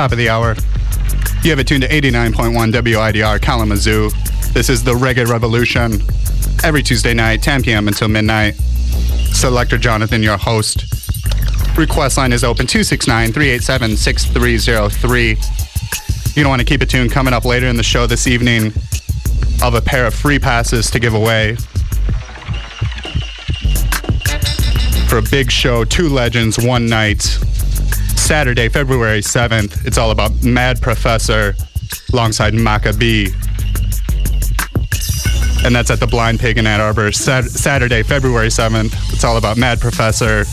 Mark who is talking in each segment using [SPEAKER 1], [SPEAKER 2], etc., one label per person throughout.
[SPEAKER 1] top of the hour. You have it tuned to 89.1 WIDR Kalamazoo. This is the Reggae Revolution. Every Tuesday night, 10 p.m. until midnight. Selector Jonathon, your host. Request line is open 269 387 6303. You don't want to keep it tuned coming up later in the show this evening of a pair of free passes to give away for a big show, two legends, one night. Saturday, February 7th. It's all about Mad Professor alongside Macka B. And that's at the Blind Pig in Ann Arbor. Sat- Saturday, February 7th. It's all about Mad Professor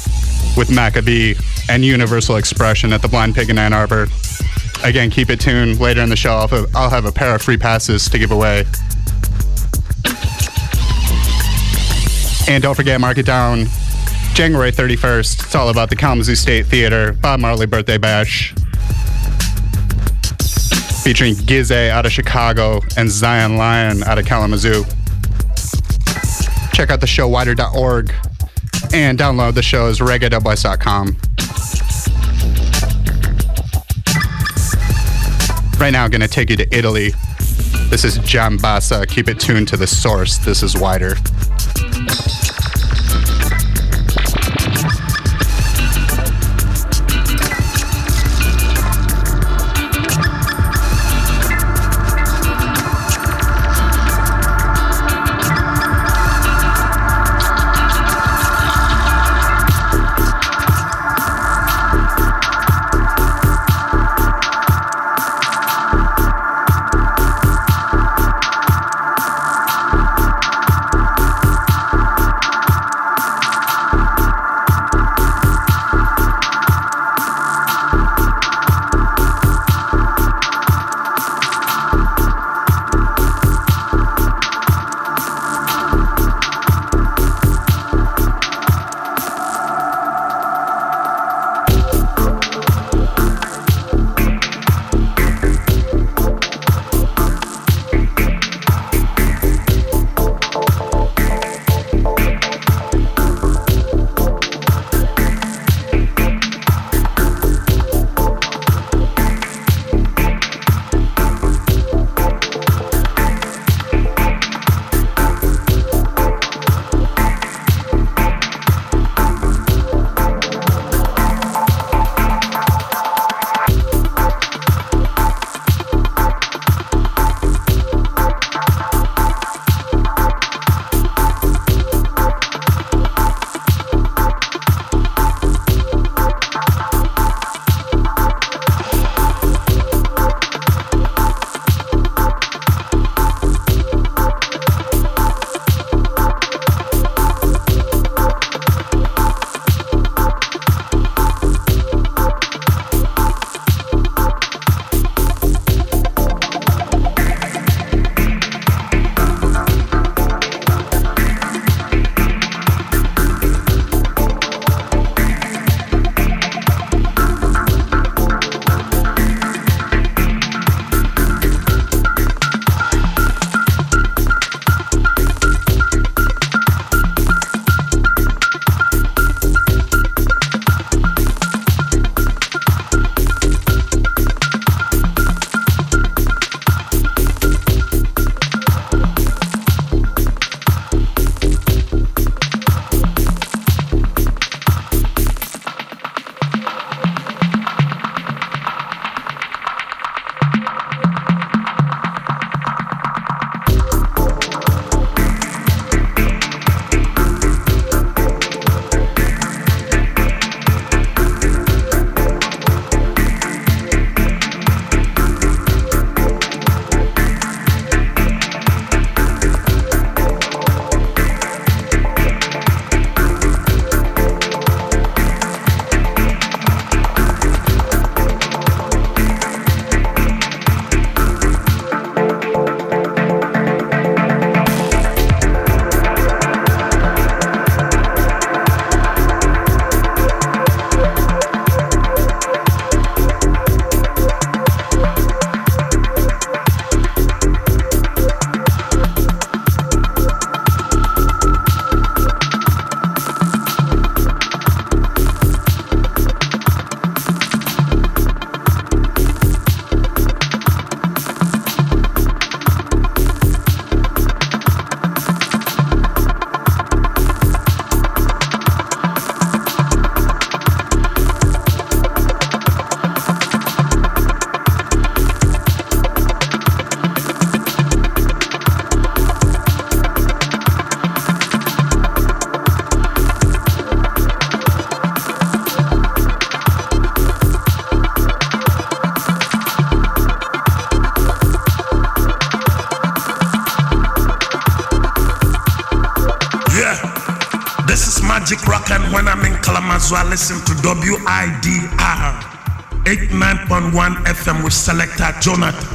[SPEAKER 1] with Macka B and Universal Expression at the Blind Pig in Ann Arbor. Again, keep it tuned. Later in the show, I'll have, I'll have a pair of free passes to give away. And don't forget, mark it down. January 31st. It's all about the Kalamazoo State Theater, Bob Marley Birthday Bash. Featuring Gizzy out of Chicago and Zion Lion out of Kalamazoo. Check out the show wider.org and download the shows reggae.com. Right now, I'm going to take you to Italy. This is Jambassa. Keep it tuned to the source. This is wider.
[SPEAKER 2] WIDR 89.1 FM with Selector
[SPEAKER 3] Jonathon.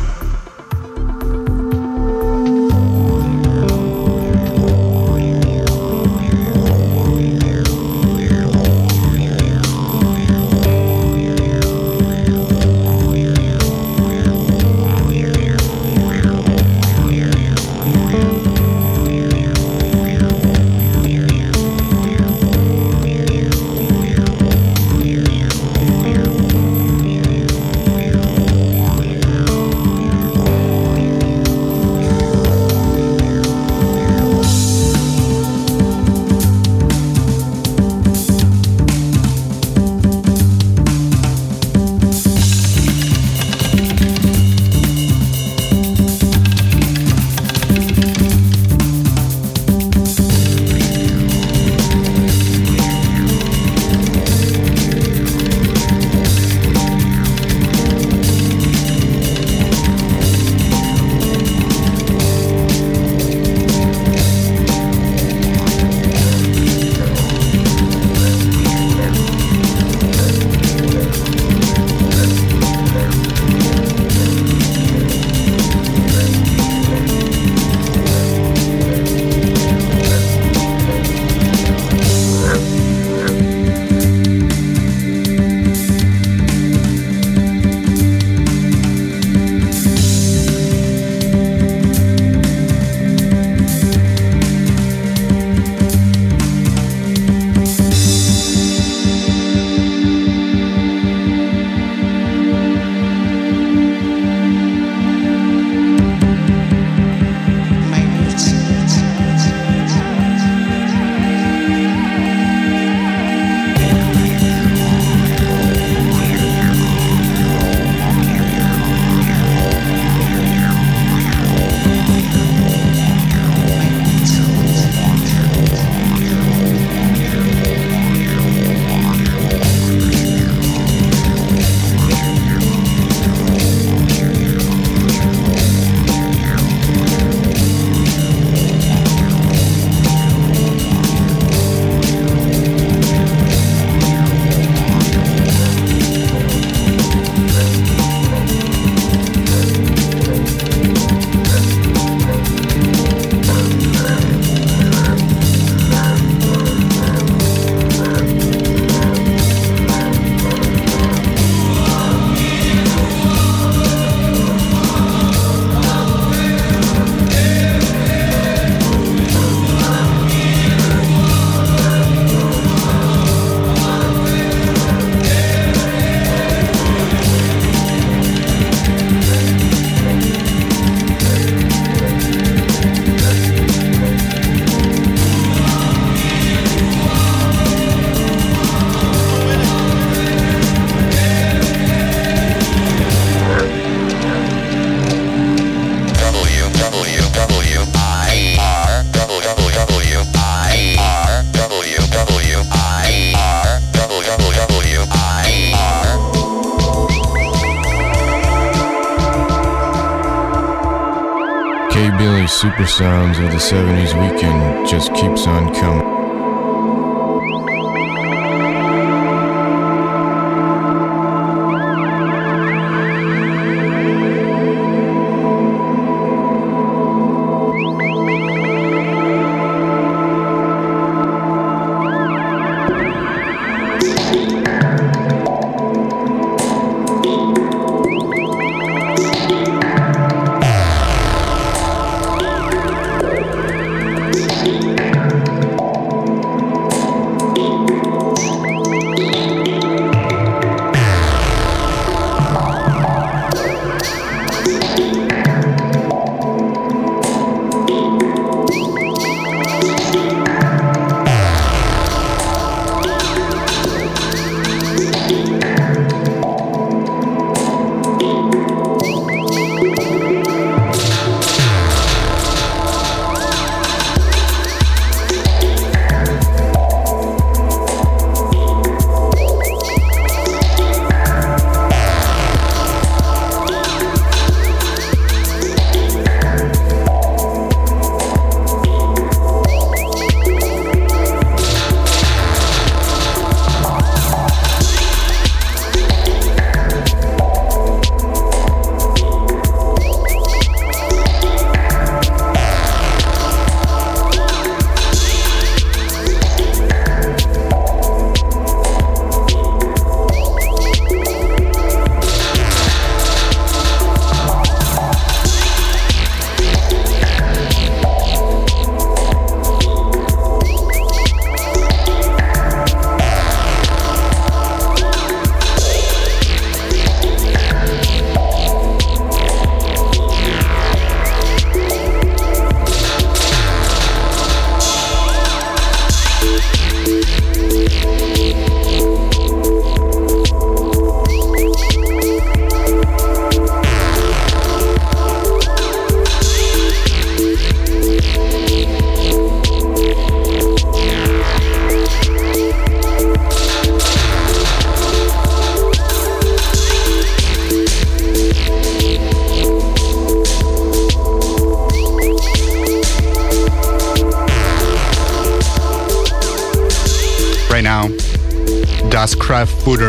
[SPEAKER 3] Of the 70s weekend just keeps on coming.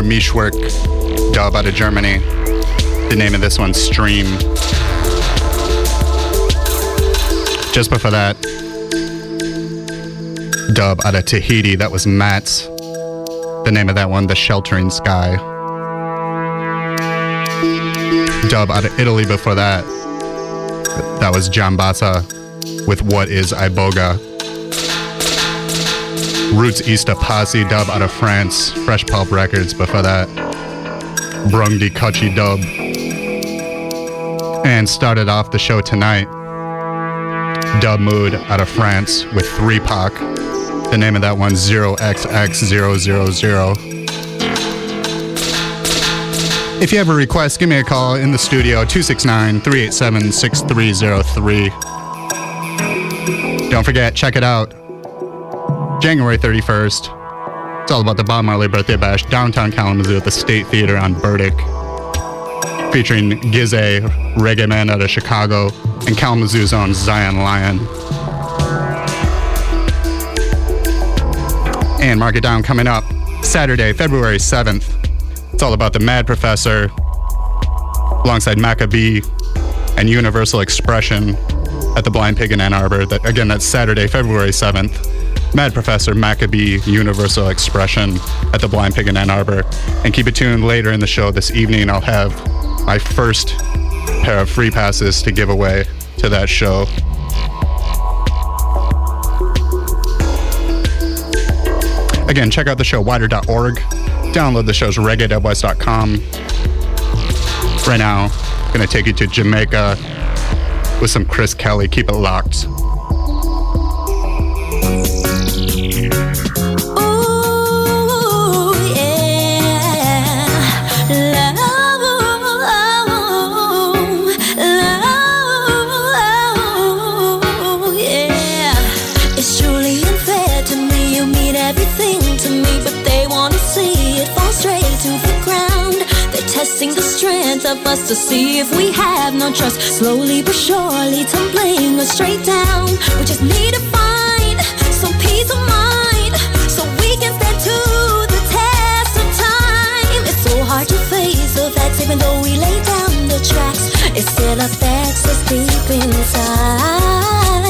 [SPEAKER 1] Mischwerk dub out of Germany. The name of this one, Striem. Just before that, dub out of Tahiti, that was Mats. The name of that one, The Sheltering Sky. Dub out of Italy before that, that was Jambassa with What is Iboga. Roots Ista Posse dub out of France, Fresh Pulp Records before that. Brung Di Kutchie dub. And started off the show tonight, Dubmood out of France with 3Pac. The name of that one, Oxxooo. If you have a request, give me a call in the studio, 269 387 6303. Don't forget, check it out. January 31st. It's all about the Bob Marley birthday bash downtown Kalamazoo at the State Theater on Burdick. Featuring Gizé, reggae man out of Chicago, and Kalamazoo's own Zion Lion. And mark it down coming up Saturday, February 7th. It's all about the Mad Professor alongside Macka B and Universal Expression at the Blind Pig in Ann Arbor. That, again, that's Saturday, February 7th. Mad Professor Macka B Universal Expression at the Blind Pig in Ann Arbor. And keep it tuned later in the show this evening. I'll have my first pair of free passes to give away to that show. Again, check out the show wider.org. Download the show's reggae.west.com. Right now, I'm gonna take you to Jamaica with some Kris Kelli. Keep it locked.
[SPEAKER 4] Testing the strength of us to see if we have no trust. Slowly but surely, tumbling us straight down. We just need to find some peace of mind so we can stand to the test of time. It's so hard to face the facts, even though we lay down the tracks. It still affects us deep inside.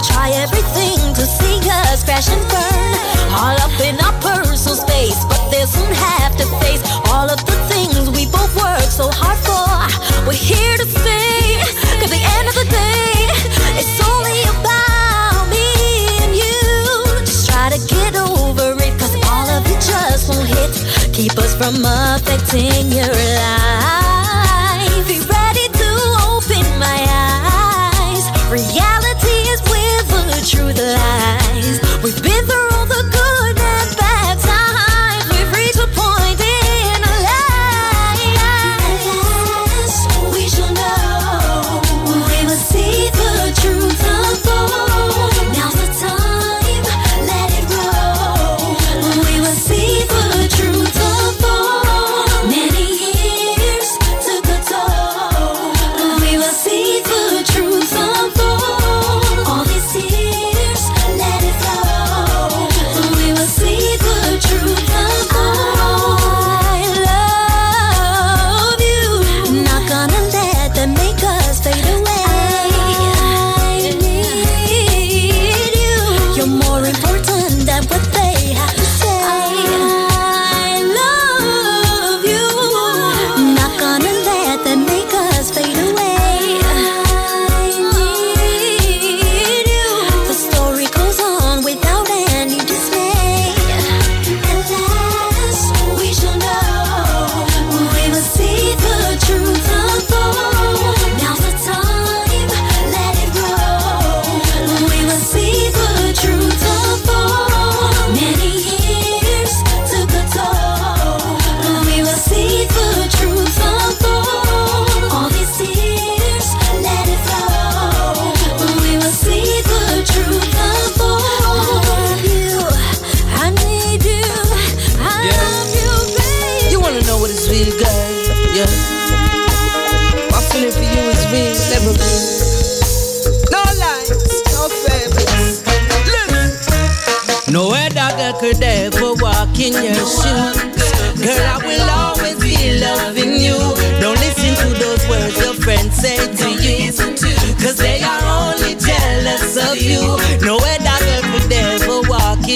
[SPEAKER 4] I'ma try everything to see us crash and burn. All up in our personal space, but they'll soon have to face all of the things we both work so hard for. We're here to stay, cause the end of the day, it's only about me and you. Just try to get over it, cause all of it just won't hit. Keep us from affecting your life.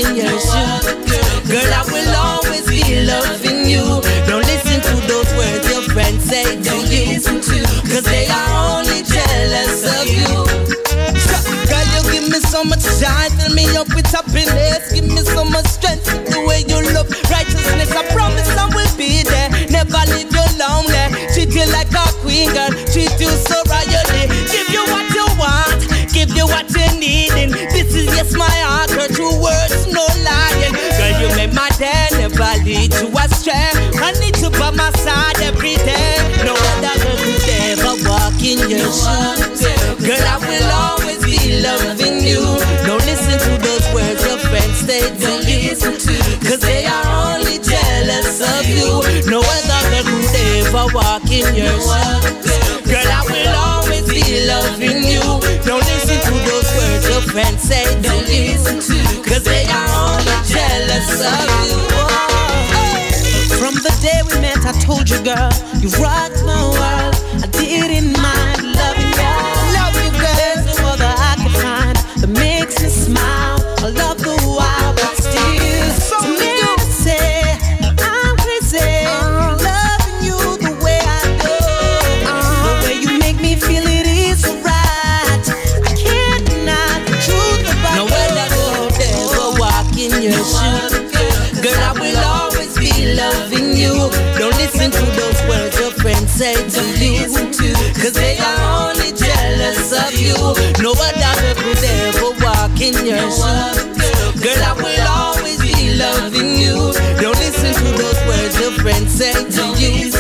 [SPEAKER 4] In
[SPEAKER 5] your shoes. Girl, I will always be loving you. Don't listen to those words your friends say Don't listen to you. Cause they are only jealous of you Girl, you give me so much joy, fill me up with happiness. Give me so much strength the way you love righteousness. I promise I will be there, never leave you lonely. Treat you like a queen, girl. Treat you so royally. Give you what you want, give you what you need. This is yes my heart, her lead you astray. I need you by my side every day. No other girl could ever walk in your shoes. Girl, I will always be loving you. Don't listen to those words your friends say don't listen to you. Cause they are only jealous of you. No other girl could ever walk in your shoes. Girl, I will always be loving you. Don't listen to those words your friends say don't listen to you. Cause they are only jealous of you. Told you, girl, you rocked my No other could ever walk in your shoes. Girl, I will always be loving you. Don't listen to those words your friends say to you.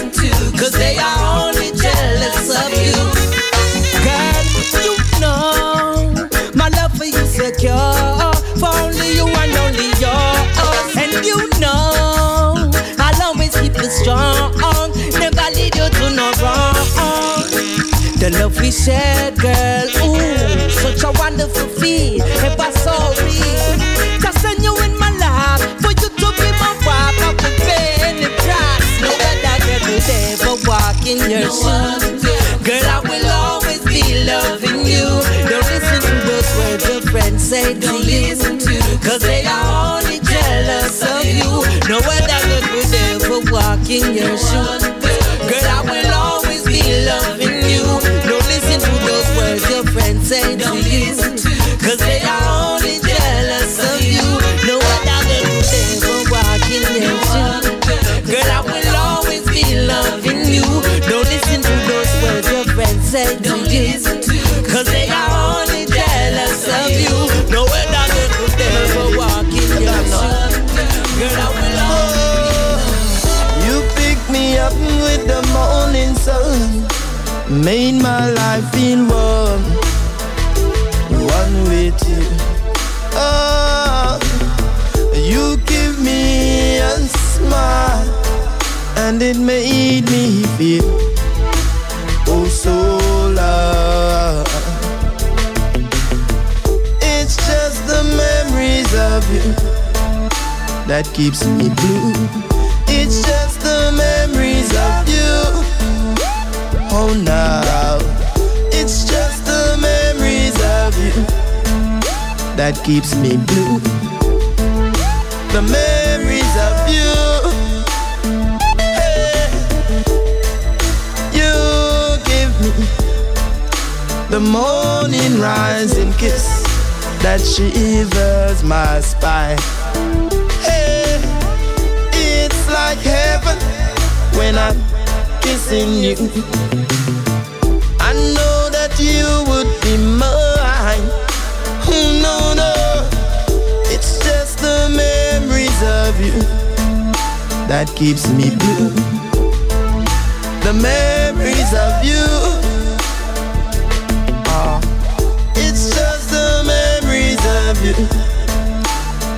[SPEAKER 5] Cause they are only jealous of you. Girl, you know my love for you secure. For only you and only yours. And you know I'll always keep you strong. Never lead you to no wrong. The love we share, girl. Ooh, wonderful feel. Ever so real. Just send you in my life for you to be my wife. I will pay the price. No other girl could ever walk in your shoes. Girl, I will always be loving you. Don't listen to those words your friends say to you. Cause they are only jealous of you. No other girl could ever walk in your shoes. Girl, I will always be loving you. Your friends say to you. Cause they are only jealous of you. No other girl could ever walk in your shoes. Girl, I will always be loving you. Don't listen to those words your friends say Don't to you. Cause they are only jealous of you. No other girl could ever walk in your shoes. Girl, I will always
[SPEAKER 6] You pick me up with the morning sun made my life feel warm. You give me a smile, and it made me feel oh so loved. It's just the memories of you that keeps me blue. That keeps me blue. The memories of you. Hey, you give me the morning rising kiss that shivers my spine. Hey, it's like heaven when I'm kissing you. I know that you would that keeps me blue. The memories of you. Oh, it's just the memories of you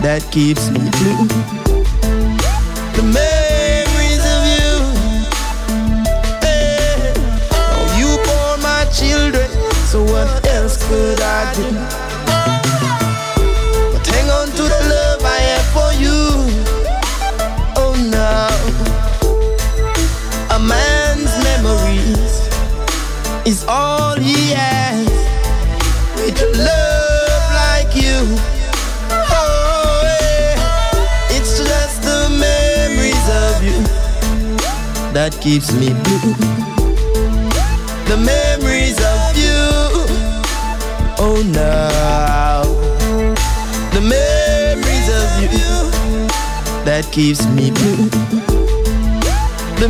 [SPEAKER 6] that keeps me blue. Keeps me blue. The memories of you. Oh, now. The memories of you that keeps me blue. The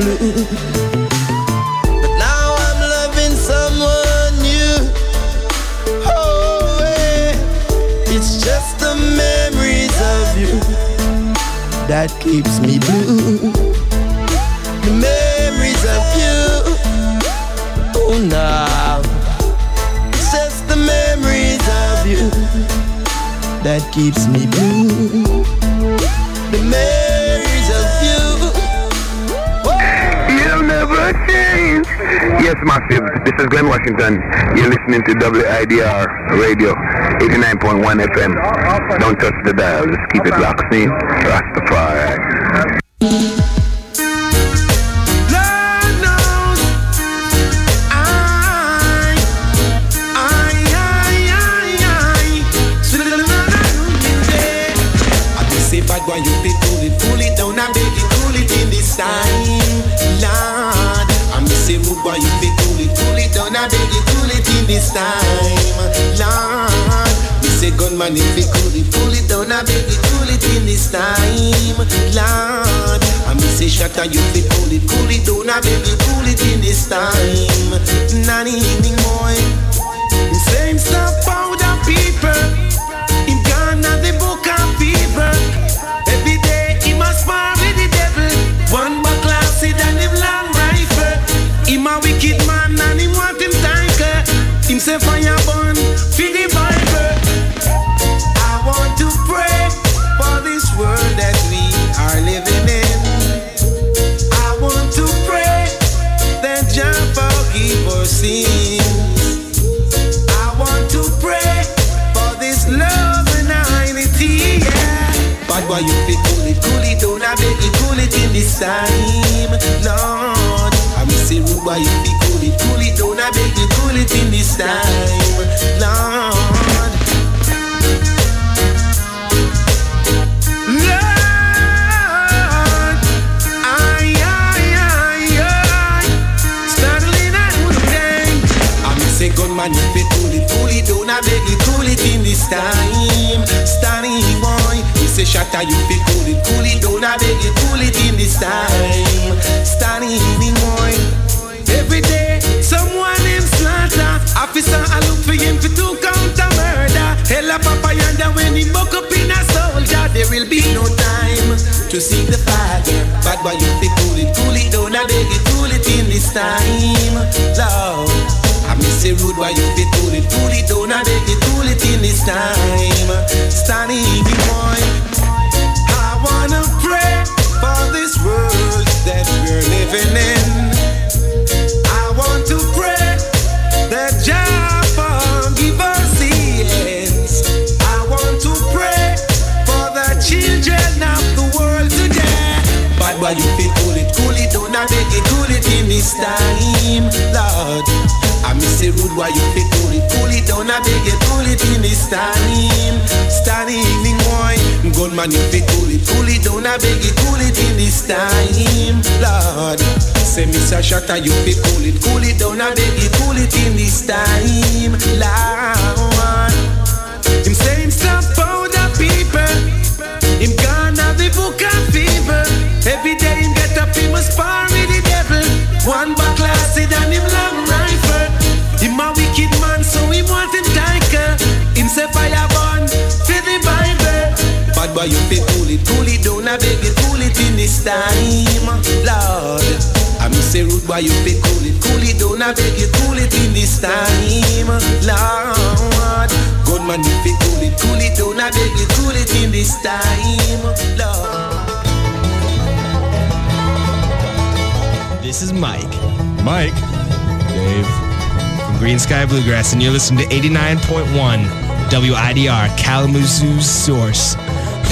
[SPEAKER 6] blue. But now I'm loving someone new. Oh, yeah. It's just the memories of you that keeps me blue. The memories of you. Oh, now. It's just the memories of you that keeps me blue. The
[SPEAKER 7] Yes, massive. This is Glen Washington. You're listening to WIDR Radio 89.1 FM. Don't touch the dial. Just keep it locked. See? Rastafari.
[SPEAKER 8] This time, Lord. Me say gunman, if you pull it, pull it down, I beg you, pull it in this time, Lord. I me say shatter, you be pull it, pull it down, I beg you, pull it in this time, nanny evening boy. Same stuff powder people. The book of fever. Every day he must spar with the devil. One acid and him long rifle. Him a wicked man say fire burn for the Bible. I want to pray for this world that we are living in. I want to pray that Jah forgive our sins. I want to pray for this love and unity, yeah. Bad boy, you fit cool it, cool it down, I beg you, cool it in this time, Lord. I me say rude boy, you fit cool Cool it in this time, Lord. Lord, ay, ay, ay, ay. Startling and wounding. I me say gunman, you fit cool it, cool it down, I beg you, cool it in this time. Starting boy, you say shatter, you fit cool it, cool it down, I beg you, cool it in this time. Starting boy, every day someone named Slaughter, officer I look for him for two counter murder. Hella papa yonder when he buck up in a soldier, there will be no time to seek the father. Bad boy, you fit cool it, cool it down, I beg you, cool it in this time. Lord. I miss a rude why you fit cool it, cool it down, I beg you, cool it in this time. Standing boy, I wanna pray for this world that we're living in. I want to pray that Jah forgive our sins. I want to pray for the children of the world today. Bad boy, you fit cool it, cool it down, I beg you, cool it in this time, Lord. I miss rude why you it, it down, I it in this time. Standing gunman, you it, it down, I cool it in this time, Lord. Say Mr. Shatter, you fit cool it, cool it down, I beg you, cool it in this time, Lord. Him say him stop powder people. Him gone have the book of fever. Every day him get up, he must spar with the devil. One back acid and him long rifle. Him a wicked man, so he want him tanker. Him say fire burn for the Bible. Bad boy, you fit cool it, cool it down, I beg you, cool it in this time, Lord. I me say rude boy, you fit cool it, cool it down, I beg you, cool it in this time, Lord. Good man, you fit cool it, cool it down, I beg you, cool it in this time, Lord.
[SPEAKER 9] This is Mike
[SPEAKER 3] Mike.
[SPEAKER 9] Dave from Greensky Bluegrass, and you're listening to 89.1 WIDR Kalamazoo's source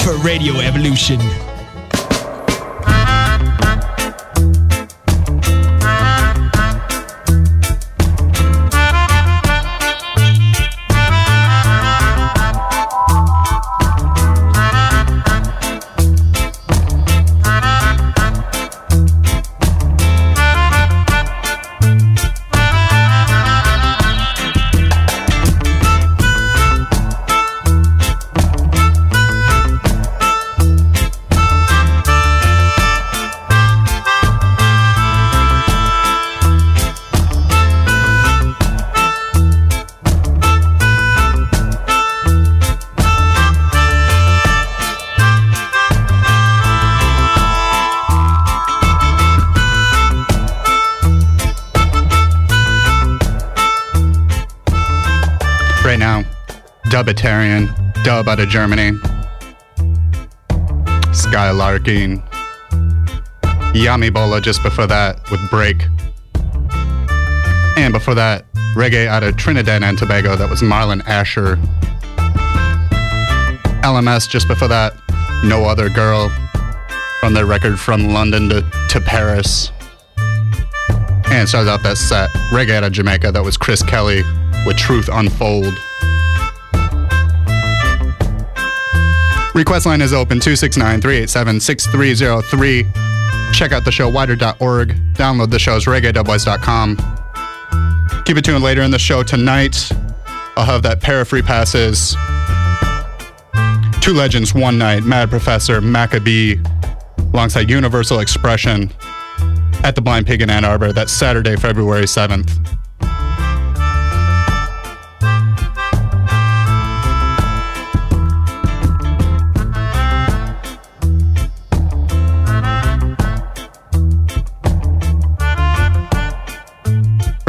[SPEAKER 9] for Radio Evolution.
[SPEAKER 1] Dubiterian, dub out of Germany. Skylarking. Yami Bolo just before that with Break. And before that, reggae out of Trinidad and Tobago. That was Marlon Asher. LMS just before that, No Other Girl. From their record From London to, to Paris. And started out that set, reggae out of Jamaica. That was Kris Kelli with Truth Unfold. Request line is open 269 387 6303. Check out the show wider.org. Download the show's reggae.boys.com. Keep it tuned later in the show tonight. I'll have that pair of free passes. Two Legends, One Night, Mad Professor, Macka B, alongside Universal Expression at the Blind Pig in Ann Arbor. That's Saturday, February 7th.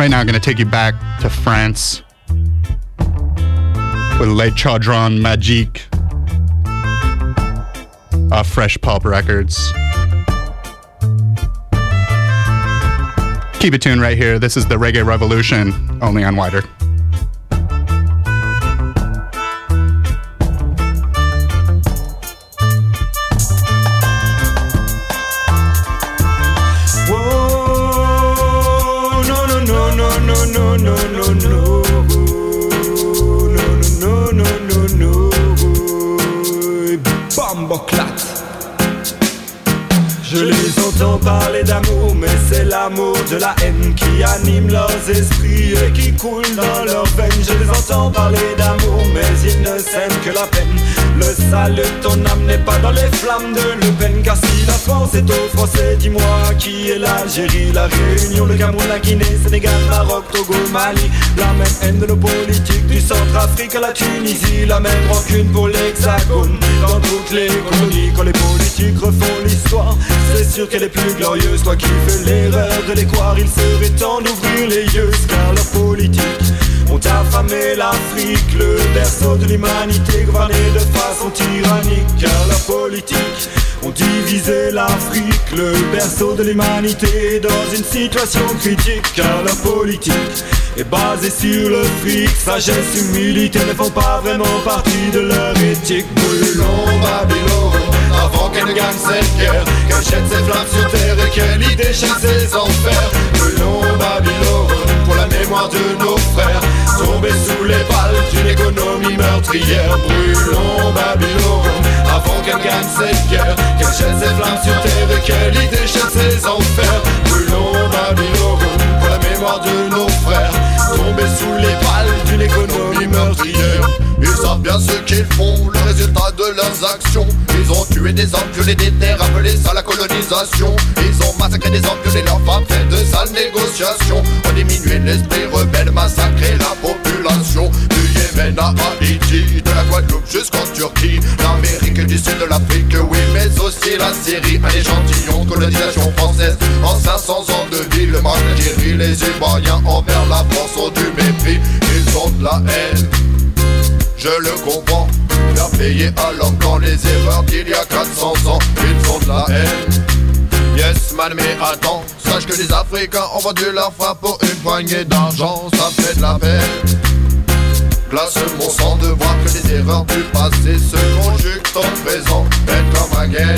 [SPEAKER 1] Right now, I'm going to take you back to France with Le Chaudron Magique off Fresh Pulp Records. Keep it tuned right here. This is the Reggae Revolution, only on
[SPEAKER 10] WIDR. Les entends parler d'amour, mais c'est l'amour de la haine qui anime leurs esprits et qui coule dans leurs veines. Je les entends parler d'amour, Le salut de ton âme n'est pas dans les flammes de Le Pen, car si la France est aux Français, dis-moi qui est l'Algérie, la Réunion, le Cameroun, la Guinée, Sénégal, Maroc, Togo, Mali. La même haine de nos politiques du Centrafrique à la Tunisie, la même rancune pour l'Hexagone. Dans toutes les colonies, quand les politiques refont l'histoire, c'est sûr qu'elle est plus glorieuse. Toi qui fais l'erreur de les croire, il serait temps d'ouvrir les yeux, car leur politique ont affamé l'Afrique, le berceau de l'humanité, gouverné de façon tyrannique, car leur politique ont divisé l'Afrique, le berceau de l'humanité, dans une situation critique, car leur politique est basée sur le fric, sagesse, humilité ne font pas vraiment partie de leur éthique. Brûlons Babylone avant qu'elle ne gagne cette guerre, qu'elle jette ses flammes sur terre et qu'elle y déchaîne ses enfers. Brûlons Babylone la mémoire de nos frères, tombés sous les balles d'une économie meurtrière. Brûlons Babylone avant qu'elle gagne cette guerre, qu'elle jette ses flammes sur terre et qu'elle y déchaîne ses enfers. Brûlons Babylone pour la mémoire de nos frères, tombés sous les balles d'une économie meurtrière.
[SPEAKER 11] Ils savent bien ce qu'ils font, le résultat de leurs actions. Ils ont tué des hommes, des terres, appelé ça la colonisation. Ils ont massacré des hommes, leurs femmes, fait de sales négociations. Ont diminué l'esprit rebelle, massacré la population. À Haïti, de la Guadeloupe jusqu'en Turquie. L'Amérique du Sud, de l'Afrique, oui, mais aussi la Syrie. Un échantillon de colonisation française. En 500 ans de vie, le Algérie, les Ivoiriens envers la France ont du mépris. Ils ont de la haine je le comprends. Faire payer à l'homme dans les erreurs d'il y a 400 ans, ils ont de la haine. Yes man, mais attends, sache que les Africains ont vendu leur foi pour une poignée d'argent, ça fait de la peine.
[SPEAKER 12] Place mon sang de voir que les erreurs du passé se conjuguent en présent. Être comme un.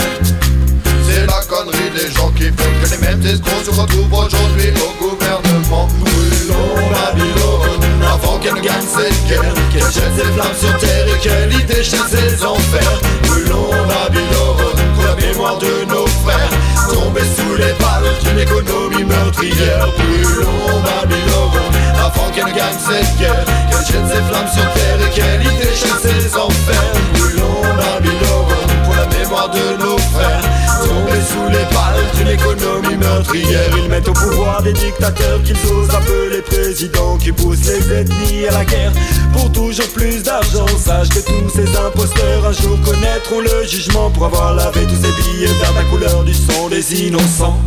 [SPEAKER 12] C'est la connerie des gens qui font que les mêmes escrocs se retrouvent aujourd'hui au gouvernement. Brûlons Babylone avant qu'elle gagne cette guerre, qu'elle jette ses flammes sur terre et qu'elle y déchaîne ses enfers. Brûlons Babylone pour la mémoire de nos frères, tombés sous les balles d'une économie meurtrière. Brûlons Babylone avant qu'elle gagne cette guerre, qu'elle jette ses flammes sur terre et qu'elle y déchaîne ses enfers. Brûlons Babylone pour la mémoire de nos frères tombés sous les balles d'une économie meurtrière. Ils mettent au pouvoir des dictateurs qu'ils osent appeler présidents, qui poussent les ethnies à la guerre pour toujours plus d'argent. Sache que tous ces imposteurs un jour connaîtront le jugement pour avoir lavé tous ces billets vers la couleur du sang des innocents.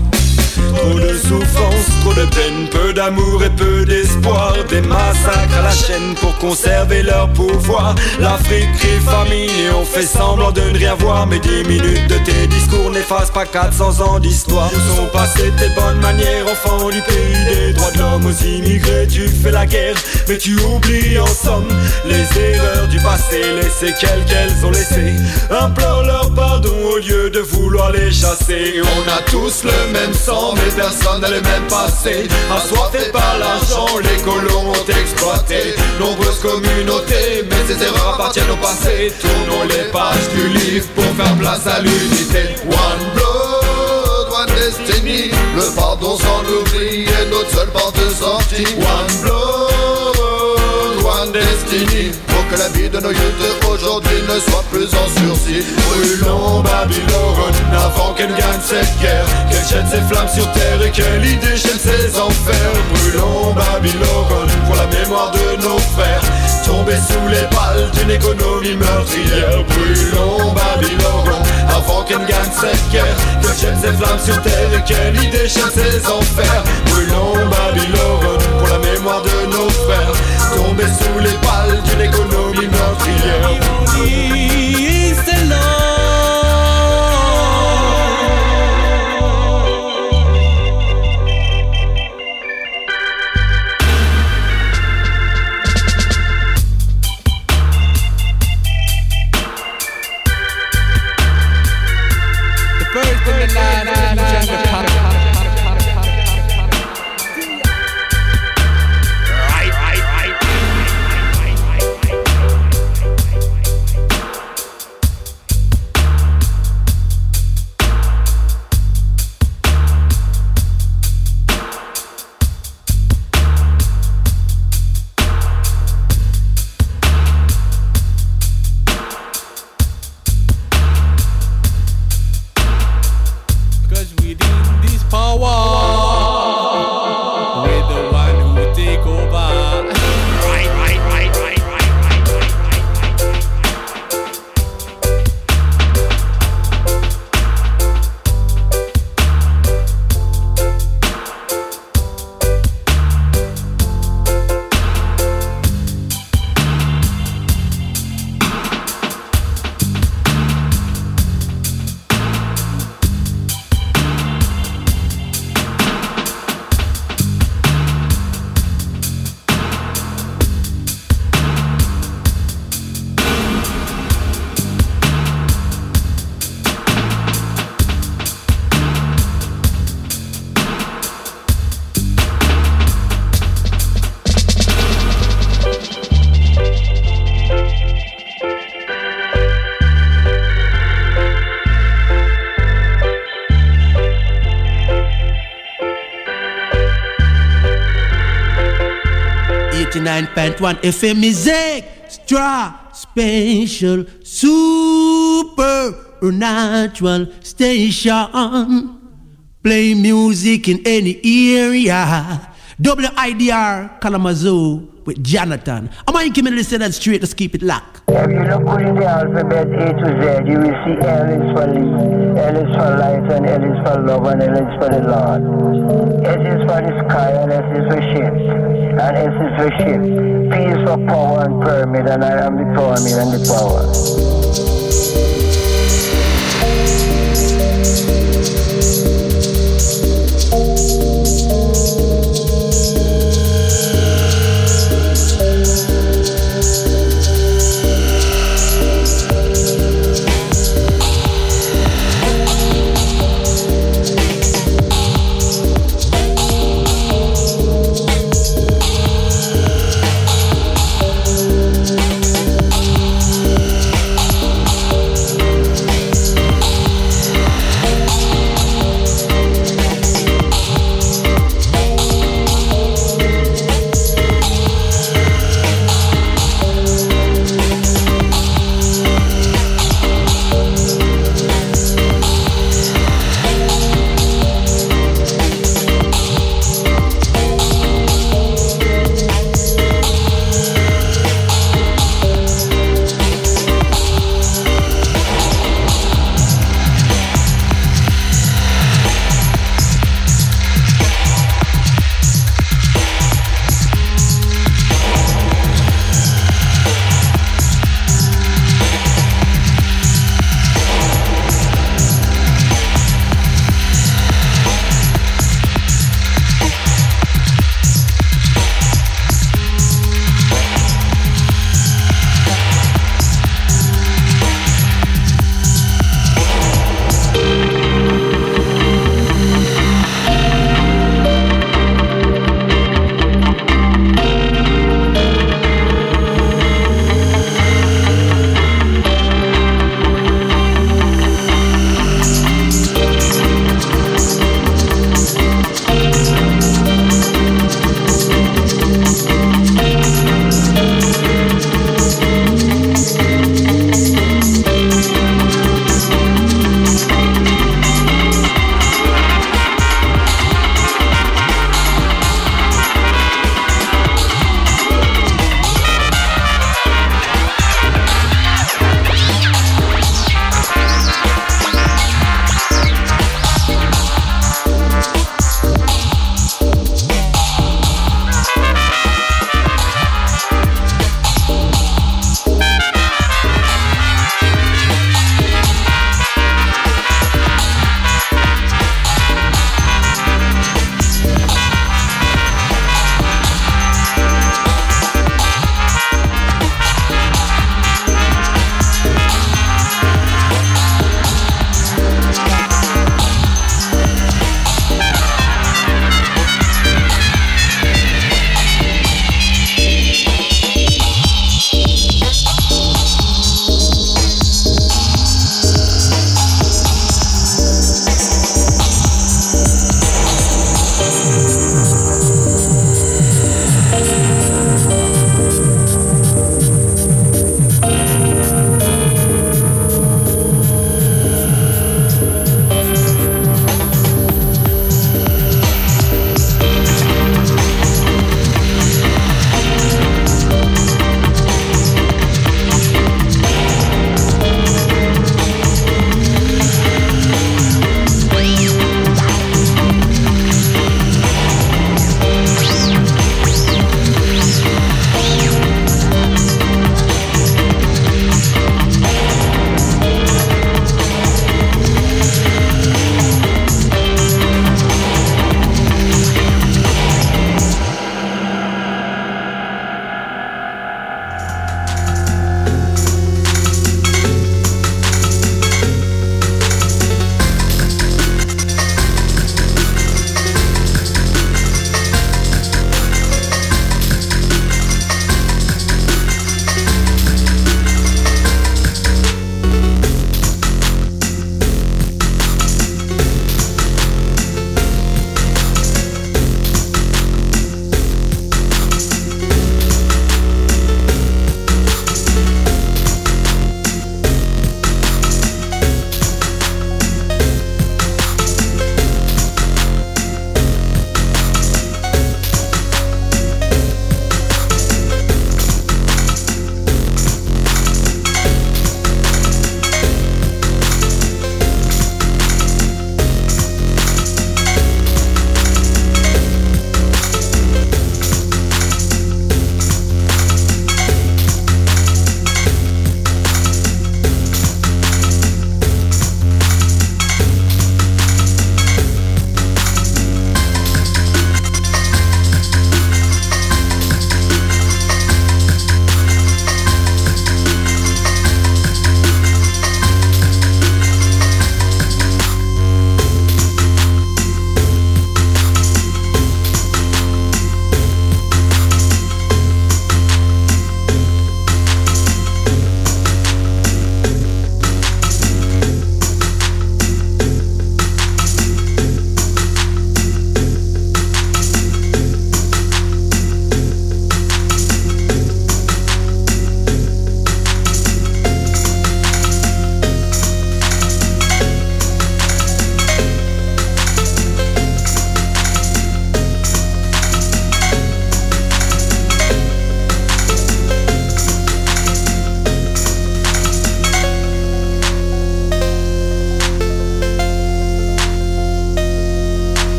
[SPEAKER 12] Trop de souffrance, trop de peine, peu d'amour et peu d'espoir. Des massacres à la chaîne pour conserver leur pouvoir. L'Afrique crie famine et on fait semblant de ne rien voir. Mais 10 minutes de tes discours n'effacent pas 400 ans d'histoire. Sont passées tes bonnes manières, enfant du pays des droits de l'homme. Aux immigrés tu fais la guerre, mais tu oublies en somme Les erreurs du passé, les séquelles qu'elles ont laissées Implore leur pardon au lieu de vouloir les chasser. On a tous le même sang mais personne n'a le même passé. Assoiffés par l'argent, les colons ont exploité. Nombreuses communautés, mais ces erreurs appartiennent au passé. Tournons les pages du livre pour faire place à l'unité. One blood, one destiny. Le pardon sans l'oubli est notre seule porte de sortie. One blood, one destiny que la vie de nos youths aujourd'hui ne soit plus en sursis. Brûlons Babylone avant qu'elle gagne cette guerre. Qu'elle jette ses flammes sur terre et qu'elle y déchaîne ses enfers. Brûlons Babylone pour la mémoire de nos frères. Tombés sous les balles d'une économie meurtrière. Brûlons Babylone avant qu'elle gagne cette guerre. Qu'elle jette ses flammes sur terre et qu'elle y déchaîne ses enfers. Brûlons Babylone pour la mémoire de nos frères Tombés sous les balles d'une économie meurtrière
[SPEAKER 13] Point one music, extra special, supernatural station. Play music in any area. WIDR Kalamazoo with Jonathon. I'm going to listen that straight. Let's keep it locked.
[SPEAKER 14] If you look within the alphabet A to Z, you will see L is for lead, L is for light, and L is for love, and L is for the Lord. S is for the sky, and S is for ship, and S is for ship. P is for power and pyramid, and I am the pyramid and the power.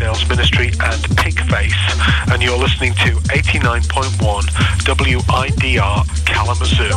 [SPEAKER 15] Nails Ministry, and Pigface, and you're listening to 89.1 WIDR Kalamazoo.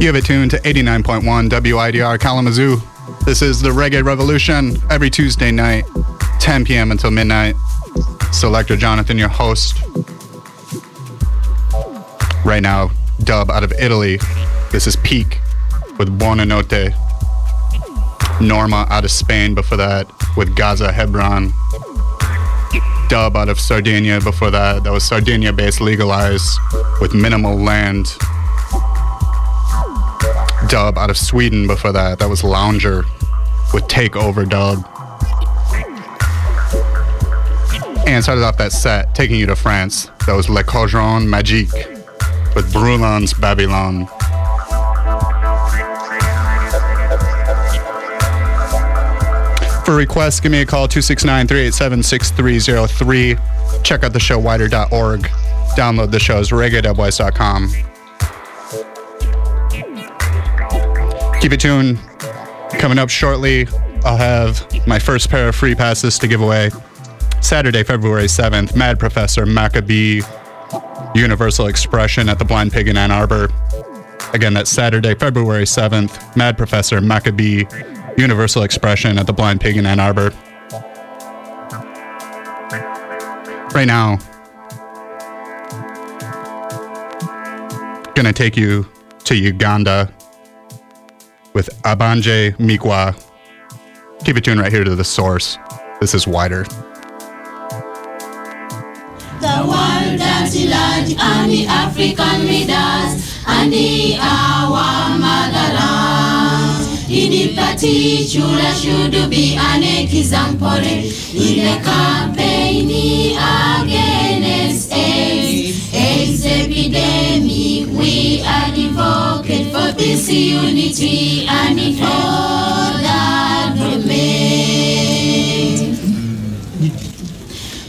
[SPEAKER 1] You have it tuned to 89.1 WIDR Kalamazoo. This is the Reggae Revolution every Tuesday night, 10 p.m. until midnight. Selector Jonathon, your host. Right now, dub out of Italy. This is Peak with Buona Notte. Normaa out of Spain before that with Gaza Hebron. Dub out of Sardinia before that. That was Sardinia Bass Legalize with minimal land. Dub out of Sweden before that. That was Lounger with Takeover Dub. And started off that set, taking you to France. That was Le Chaudron Magique with Brulon's Babylon. For requests, give me a call 269 387 6303. Check out the show wider.org. Download the shows reggae.wise.com. Keep it tuned. Coming up shortly, I'll have my first pair of free passes to give away. Saturday, February 7th, Mad Professor Macka B Universal Expression at the Blind Pig in Ann Arbor. Again, that's Saturday, February 7th, Mad Professor Macka B Universal Expression at the Blind Pig in Ann Arbor. Right now, gonna take you to Uganda with Abanje Mikwa. Keep it tuned right here to the source. This is WIDR.
[SPEAKER 16] The world that large and the African leaders and the our motherland. The particular should be an example in the campaign against for peace, unity, and for that remain.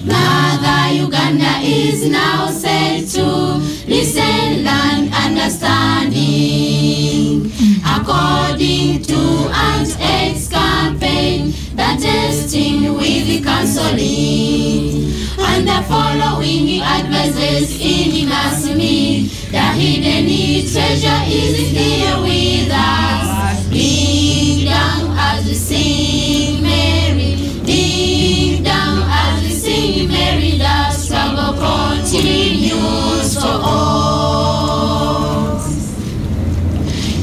[SPEAKER 16] Mother Uganda is now set to listen and understanding. According to Ant-X campaign, the testing with the counseling. And the following advices in the media, the hidden treasure is here with us. Ding dong as we sing Mary, ding dong as we sing Mary, the struggle continues for all.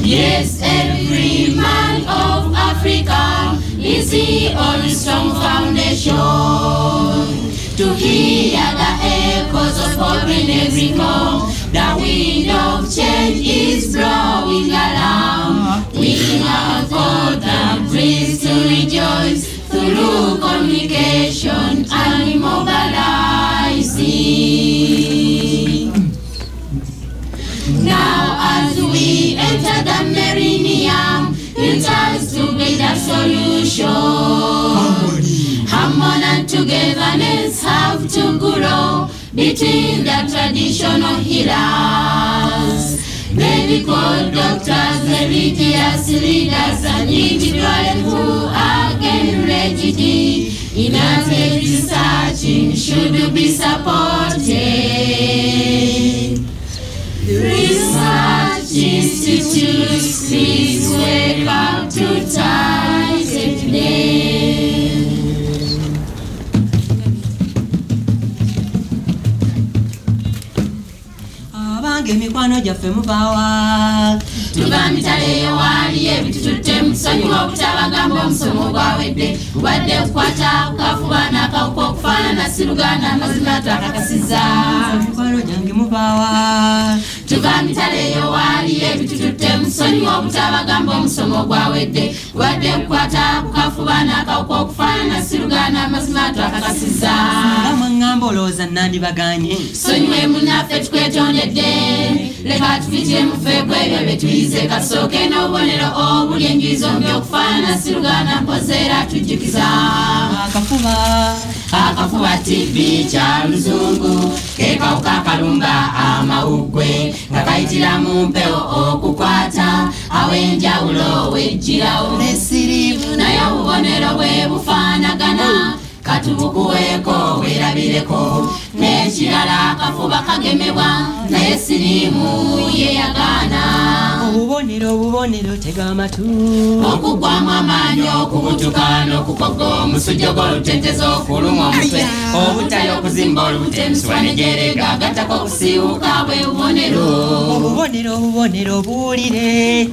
[SPEAKER 16] Yes, every man of Africa is the only strong foundation. To hear the echoes of hope in every call, the wind of change is blowing around. We have got the breeze to rejoice through communication and mobilizing. Now as we enter the millennium, it has to be the solution. Harmony and togetherness have to grow between the traditional healers. Medical doctors, religious leaders, and individuals who are getting ready in a researching should be supported. Research institutes, please wake up to tightness.
[SPEAKER 17] que mi Juano ya
[SPEAKER 16] fue muy pa' tugambye taleeyo waaliyo ebitututte mutusonyiwa obutabagamba omusomo gwawedde wadde okukwata kukafuba n'akawuka okufaanana si luganda amazima twakakasiza
[SPEAKER 17] mikwano gyange mubaawa
[SPEAKER 16] tugambye taleeyo waaliyo ebitututte mutusonyiwa obutabagamba omusomo gwawedde wadde okukwata kukafuba n'akawuka okufaanana si luganda amazima twakakasiza
[SPEAKER 17] mweŋŋamba olowooza nandibaganye
[SPEAKER 16] sonyiwe munaffe tukwetondedde leka tufitire muffe gwebyo bye tuyiza tuyize kasooke n'obubonero obuli enjuyi zombi okufaanana siruganda mpozeera tujjukiza.
[SPEAKER 17] Akafuba.
[SPEAKER 16] Akafuba tibi kya luzungu kekawuka akalumba amawuggwe nga kayitira mu mpewo okukwata aw'enjawulo wejjirawo nesirivu naye obubonero bwe bufaanagana. Katubukuweeko weerabireko n'ekirala akafuba kagemebwa naye siriimu yeyagaana
[SPEAKER 17] obubonero obubonero tega amatu.
[SPEAKER 16] Okuggwamu amaanyi okubutuka n'okukoga omusujja gw'olutentezo okuluma omutwe obutali okuzimba olubutemsuwa negerega agattako okusiiwuka bwe bubonero.
[SPEAKER 17] Obubonero obubonero buwulire.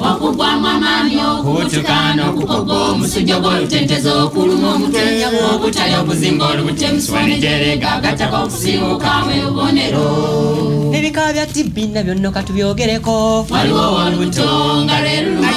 [SPEAKER 16] Okuggwamu amaanyi okubutuka n'okukoga omusujja gw'olutentezo okuluma omutwe obutali okuzimba olubutemsuwa negerega agattako okusiiwuka bwe bubonero
[SPEAKER 17] ebika bya tibbi nabyo nno katubyogereko.
[SPEAKER 16] Waliwo olubuto nga lwe luluma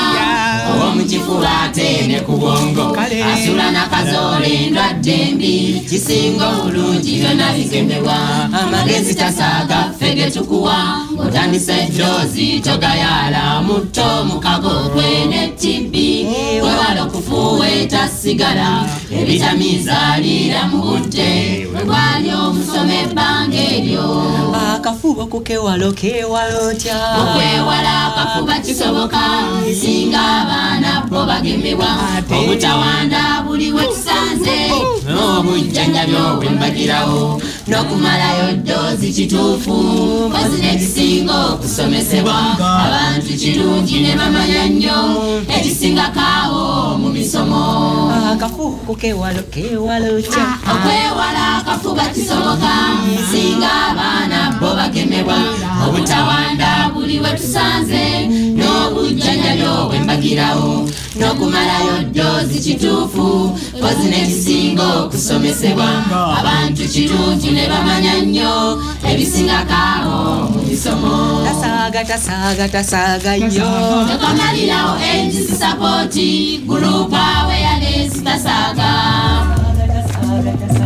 [SPEAKER 16] owomukifuba ate ne ku bwongo. Asula nakazoole endwadde embi kisinga obulungi byonna bigemebwa amagezi tasaaga ffe ge tukuwa otandisa eddoozi togayaala mutto mukago gwe ne tibbi wewala okufuuwa etasigala ebitamiiza aliira mu budde bwe gwali omusoma ebbanga eryo
[SPEAKER 17] akafuba kukewalo kewala otya
[SPEAKER 16] okwewala akafuba kisoboka singa abaana bo bagemebwa obutawanda buli we tusanze. N'obujjanjabi obwembagirawo n'okumalayo ddoozi kituufu mpozi nekisinga okusomesebwa abantu kirungi ne bamanya nnyo ekisingakaawo mu misomo
[SPEAKER 17] akafuba kukewalo kewala otya
[SPEAKER 16] okwewala akafuba kisoboka singa abaana bo bagemebwa obutawanda buli we tusanze. N'obujjanjabi obwembagirawo n'okumalayo ddoozi kituufu mpozi nekisinga okusomesebwa abantu kirungi ne bamanya nnyo. Ebisingakaawo mu misomo
[SPEAKER 17] tasaaga tasaaga tasaaga nnyo
[SPEAKER 16] tokamalirawo NGC sapoti gurupu awareness tasaaga tokamalirawo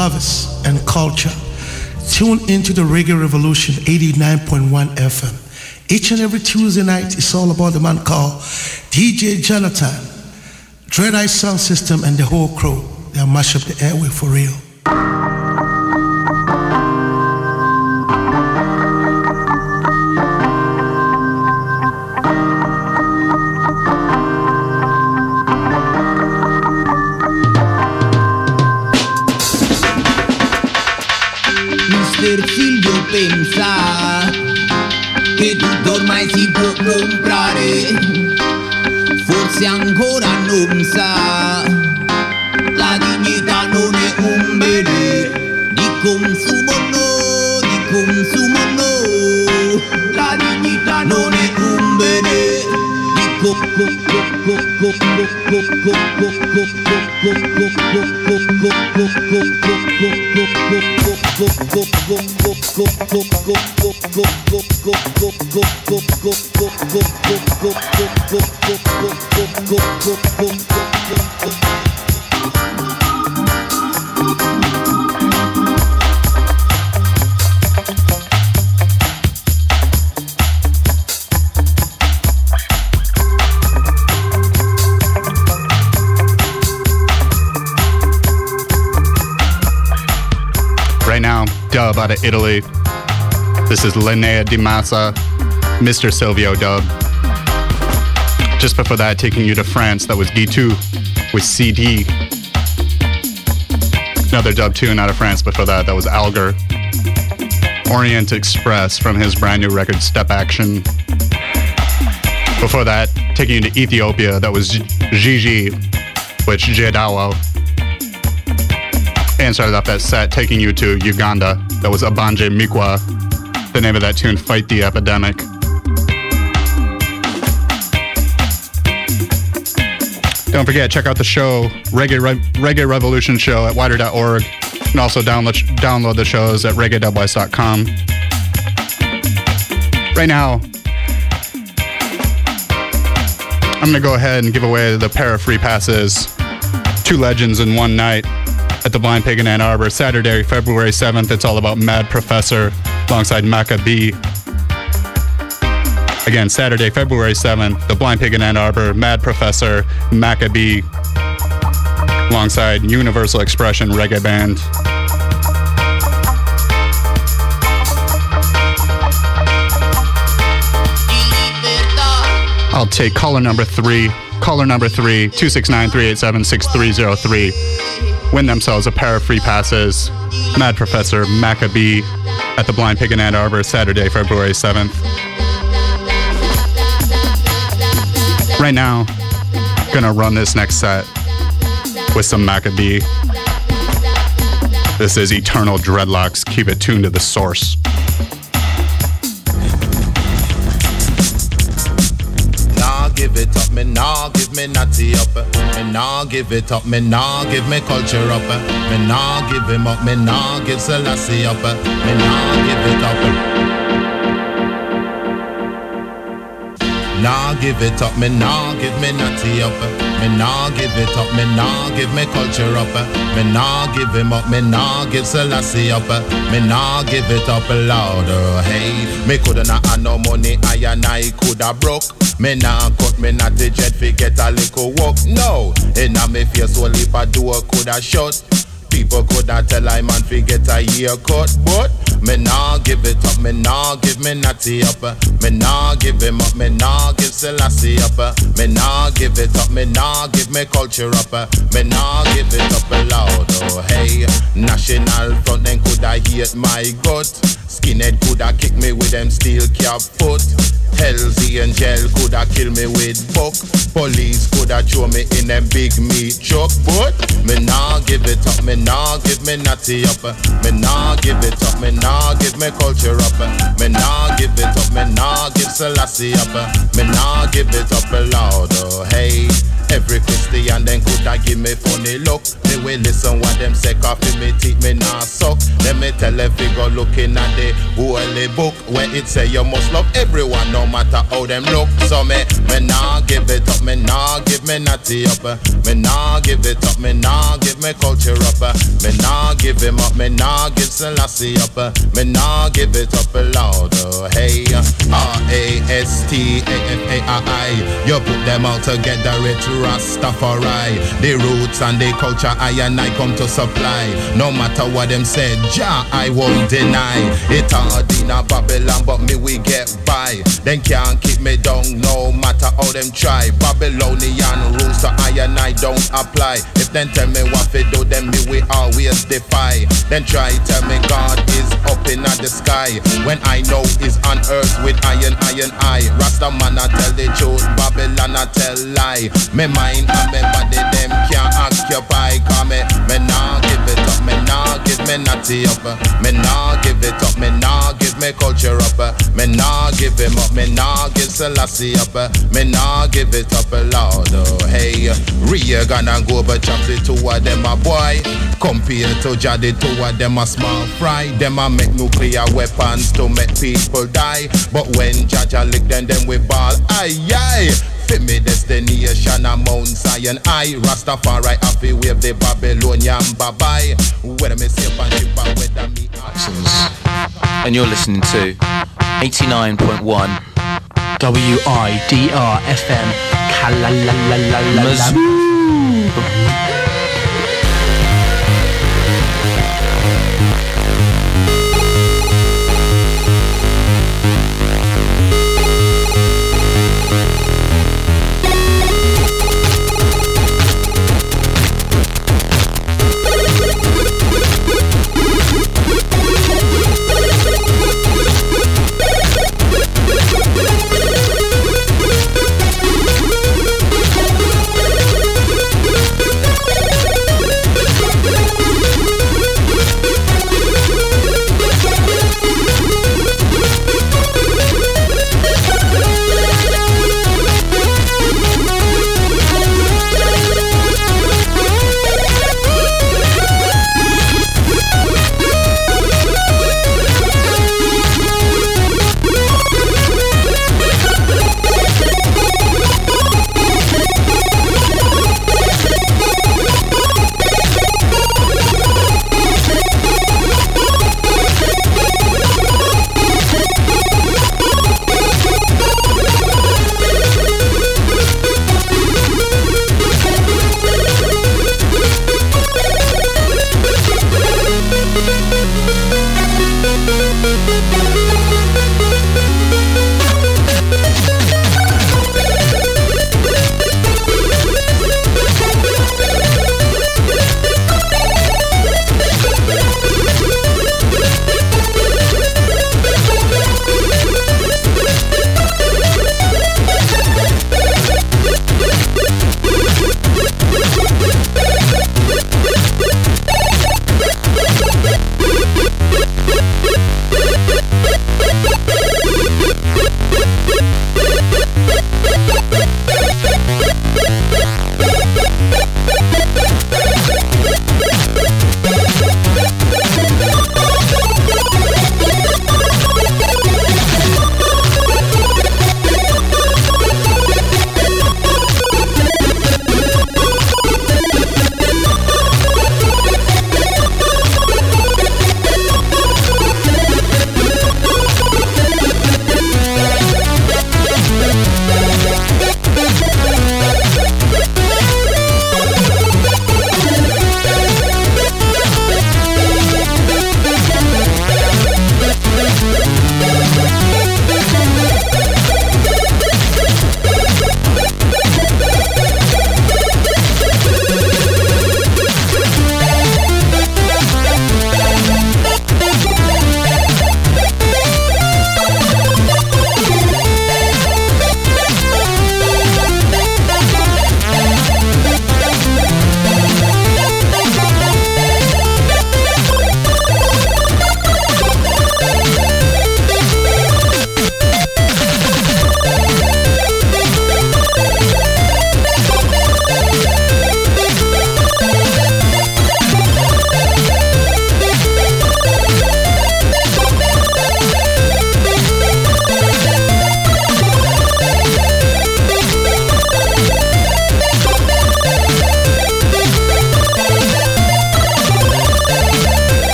[SPEAKER 18] lovers, and culture. Tune into the Reggae Revolution 89.1 FM. Each and every Tuesday night, it's all about the man called DJ Jonathon, Dread Eye Sound System, and the whole crew. They'll mash up the airway for real.
[SPEAKER 1] Is Linea Di Massa, Mr. Sylvio dub. Just before that, taking you to France, that was Guitoud with Sidi. Another dub tune out of France before that, that was Algar. Orient Express from his brand new record Step Action. Before that, taking you to Ethiopia, that was Gigi which Gedawo. And started off that set taking you to Uganda. That was Abanje Mikwa. The name of that tune, Fight the Epidemic. Don't forget, check out the show, Reggae, Re- Reggae Revolution Show at widr.org. And also download, download the shows at reggae.wise.com. Right now, I'm going to go ahead and give away the pair of free passes. Two legends in one night at the Blind Pig in Ann Arbor, Saturday, February 7th. It's all about Mad Professor alongside Macka B. Again, Saturday, February 7th, the Blind Pig in Ann Arbor, Mad Professor, Macka B alongside Universal Expression Reggae Band. I'll take caller number three. Caller number three, 269 387 6303. Win themselves a pair of free passes. Mad Professor Macka B at the Blind Pig in Ann Arbor, Saturday, February 7th. Right now, gonna run this next set with some Macka B. This is Eternal Dreadlocks. Keep it tuned to the source.
[SPEAKER 19] Nah, give it up, me nah give me natty up. Me nah give it up, me nah give me culture up. Me nah give him up, me nah give Selassie up. Me nah give it up. Nah give it up, me nah give me natty up. Me nah give it up, me nah give me culture up. Me nah give him up, me nah give Selassie up. Me nah give it up louder. Hey, me coulda not no money, I and I coulda broke. Me nah cut me natty jet fi get a little walk. No, inna me face if a door coulda shut. People coulda tell I man fi get a haircut, but me nah give it up, me nah give me natty up. Me nah give him up, me nah give Selassie up. Me nah give it up, me nah give me culture up. Me nah give it up loud, oh hey. National front then coulda hate my gut. Skinhead coulda kick me with them steel cap foot. Hell's angel coulda kill me with buck. Police coulda throw me in them big meat truck, but me nah give it up, me nah give me natty up. Me nah give it up, me nah give me culture up. Me nah give it up, me nah give Selassie up. Me nah give it up loud, oh hey. Every Christian then coulda give me funny look. Me will listen what them say coffee me teeth me nah suck. Let me tell a figure looking at the holy book where it say you must love everyone, no matter how them look. So me, me nah give it up, me nah give me natty up. uh, Me nah give it up, me nah give me culture up. uh, Me nah give him up, me nah give Selassie up. Uh, Me nah give it up loud. Oh, hey, R-A-S-T-A-F-A-R-I. You put them all together, it's Rastafari. The roots and the culture I and I come to supply. No matter what them said, Jah, I won't deny. It hard in a Babylon, but me we get by. Then can't keep me down, no matter how them try. Babylonian rules, so I and I don't apply. If them tell me what to do, then me we always defy. Then try tell me God is up in the sky. When I know is on earth with iron, iron eye. Rasta man I tell the truth, Babylon I tell lie. Me mind and me body them can't occupy. Cause me, me nah give it up, me nah give me natty up. Me nah give it up, me nah give me culture up. Me nah give him up, me nah give Selassie up. Me nah give it up, Lord. Oh, hey, Reagan and Gorbachev, the two of them a boy. Compared to Jadi, two of them a small fry. Them a make nuclear weapons to make people die. But when Jaja lick them, them we ball. Aye, aye. Fit me destination a Mount Zion I Rastafari happy wave the Babylonian bye-bye Whether me safe and ship or whether me
[SPEAKER 20] and you're listening to 89.1
[SPEAKER 21] WIDR FM. Kalalalalalalala.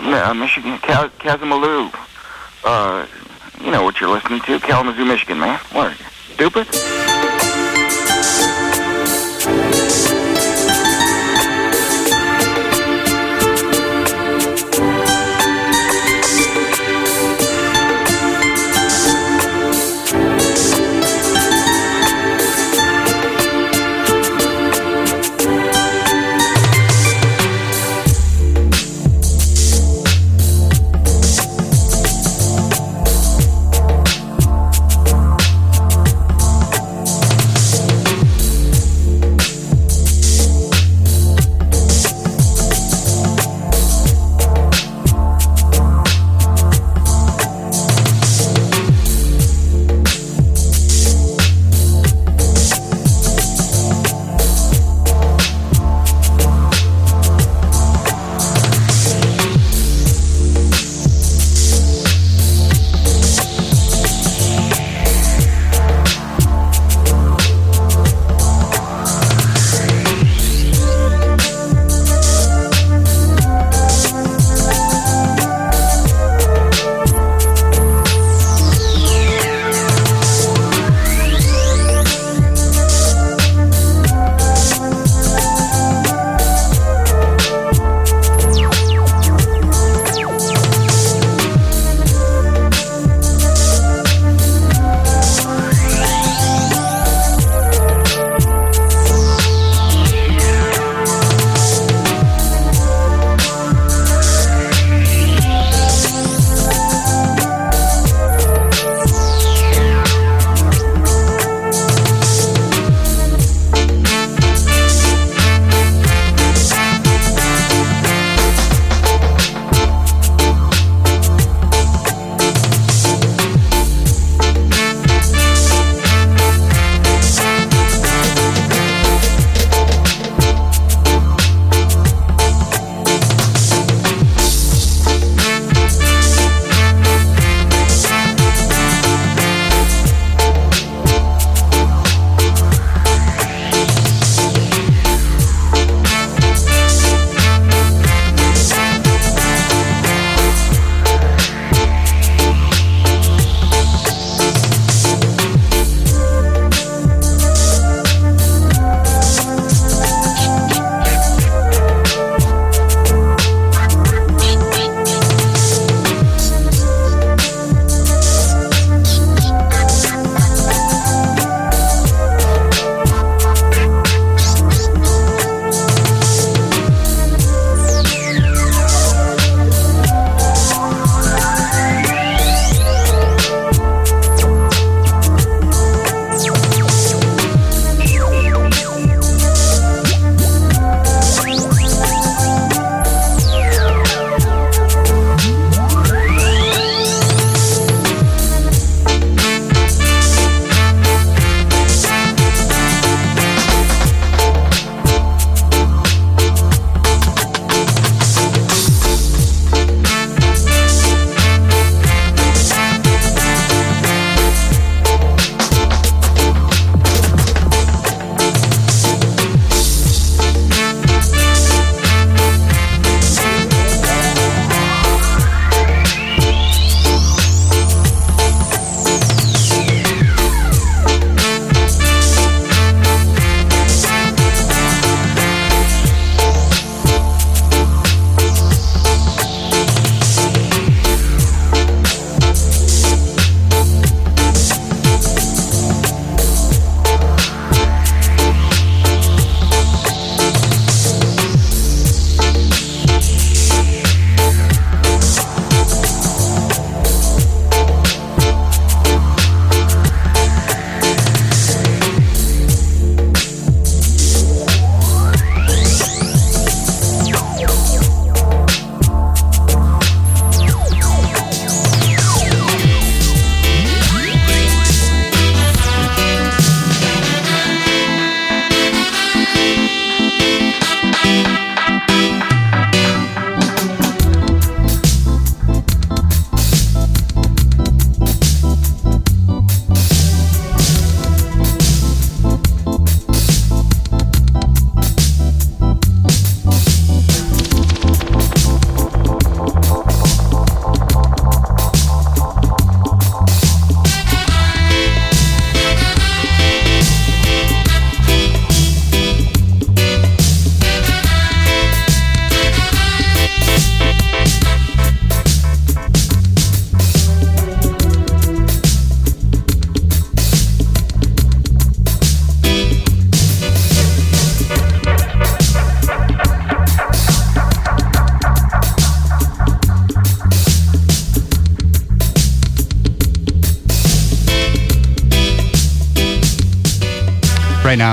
[SPEAKER 22] Uh, Michigan, Ka- Kazamaloo. Uh, you know what you're listening to, Kalamazoo, Michigan, man. What stupid?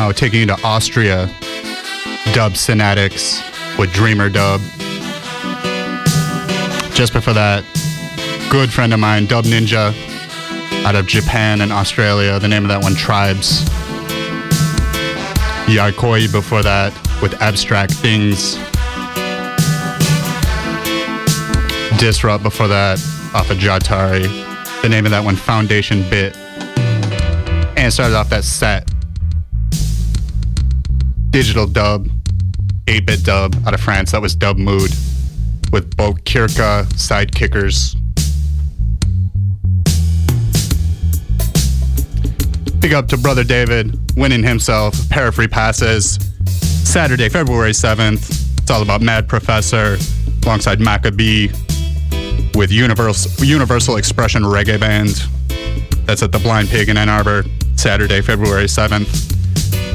[SPEAKER 1] Now, taking you to Austria, Dubsynaticx with Dreamer Dub. Just before that, good friend of mine, Dub Ninja, out of Japan and Australia. The name of that one, Tribes. Yarkouy before that with Abstract Things. Disrupt before that off of Jahtari. The name of that one, Foundation Bit. And started off that set. Digital dub, 8 bit dub out of France. That was Dubmood with Botkyrka sidekickers. Big up to Brother David winning himself a pair of free passes. Saturday, February 7th. It's all about Mad Professor alongside Macka B with Universal, Universal Expression Reggae Band. That's at the Blind Pig in Ann Arbor, Saturday, February 7th.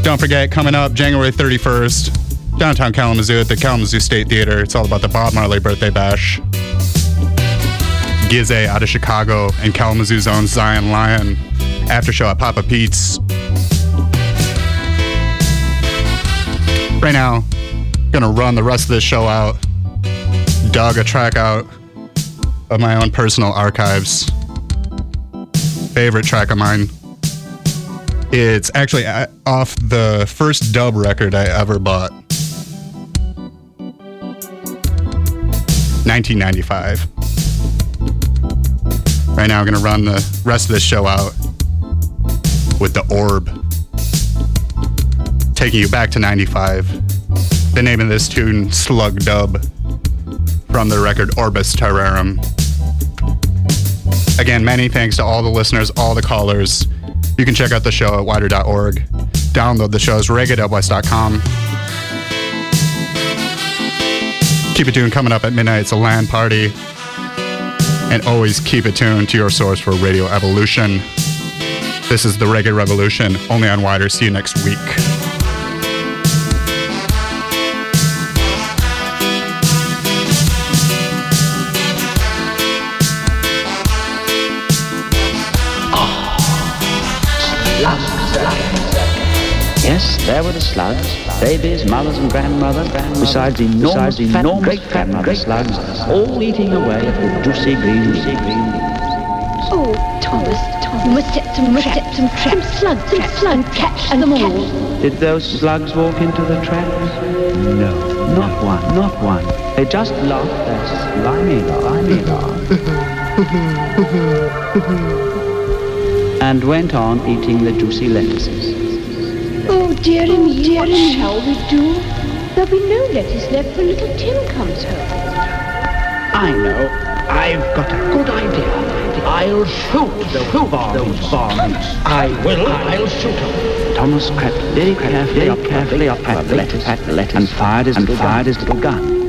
[SPEAKER 1] Don't forget, coming up January 31st, downtown Kalamazoo at the Kalamazoo State Theater. It's all about the Bob Marley Birthday Bash. Gizze out of Chicago and Kalamazoo's own Zion Lion. After show at Papa Pete's. Right now, gonna run the rest of this show out. Dug a track out of my own personal archives. Favorite track of mine. It's actually uh, off the first dub record I ever bought. 1995. Right now, I'm going to run the rest of this show out with The Orb. Taking you back to 95. The name of this tune, Slug Dub, from the record Orbus Terrarum. Again, many thanks to all the listeners, all the callers. You can check out the show at widr.org. Download the shows, reggae.west.com. Keep it tuned coming up at midnight. It's a land party. And always keep it tuned to your source for Radio Evolution. This is the Reggae Revolution, only on WIDR. See you next week.
[SPEAKER 23] There were the slugs, babies, mothers and grandmothers, besides the enormous, fat great-grandmother slugs, all eating away at the juicy green leaves.
[SPEAKER 24] Oh, Thomas, Thomas, you must set some traps, some traps, slugs, some slugs, catch them all.
[SPEAKER 23] Did those slugs walk into the traps? No, not one, not one. They just laughed their slimy, slimy laugh. and went on eating the juicy lettuces.
[SPEAKER 24] Dearie me, dear what shall we do? There'll be no lettuce left when little Tim comes home.
[SPEAKER 23] I know. I've got a good idea. I'll shoot those bombs. bombs. I will. I'll shoot them. Thomas crept very carefully, up, carefully up at the lettuce, at the lettuce and fired his, and little, fired his little gun.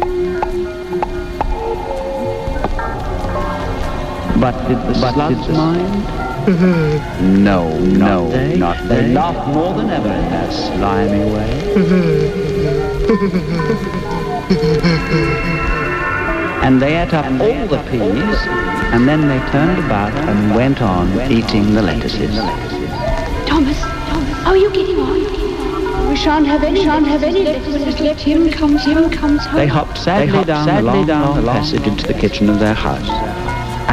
[SPEAKER 23] But did the but slugs mind? No, no, they, not they. They laughed more than ever in their slimy way. and they ate up all the peas, and then they turned about and went on eating the lettuces.
[SPEAKER 24] Thomas, Thomas, are you getting on? We shan't have any, shan't have any lettuces left. Him comes, him comes home.
[SPEAKER 23] They hopped sadly, they hopped down, sadly the long, down the long passage into the kitchen of their house.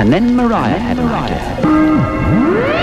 [SPEAKER 23] And then Mariah had an idea. Mm-hmm.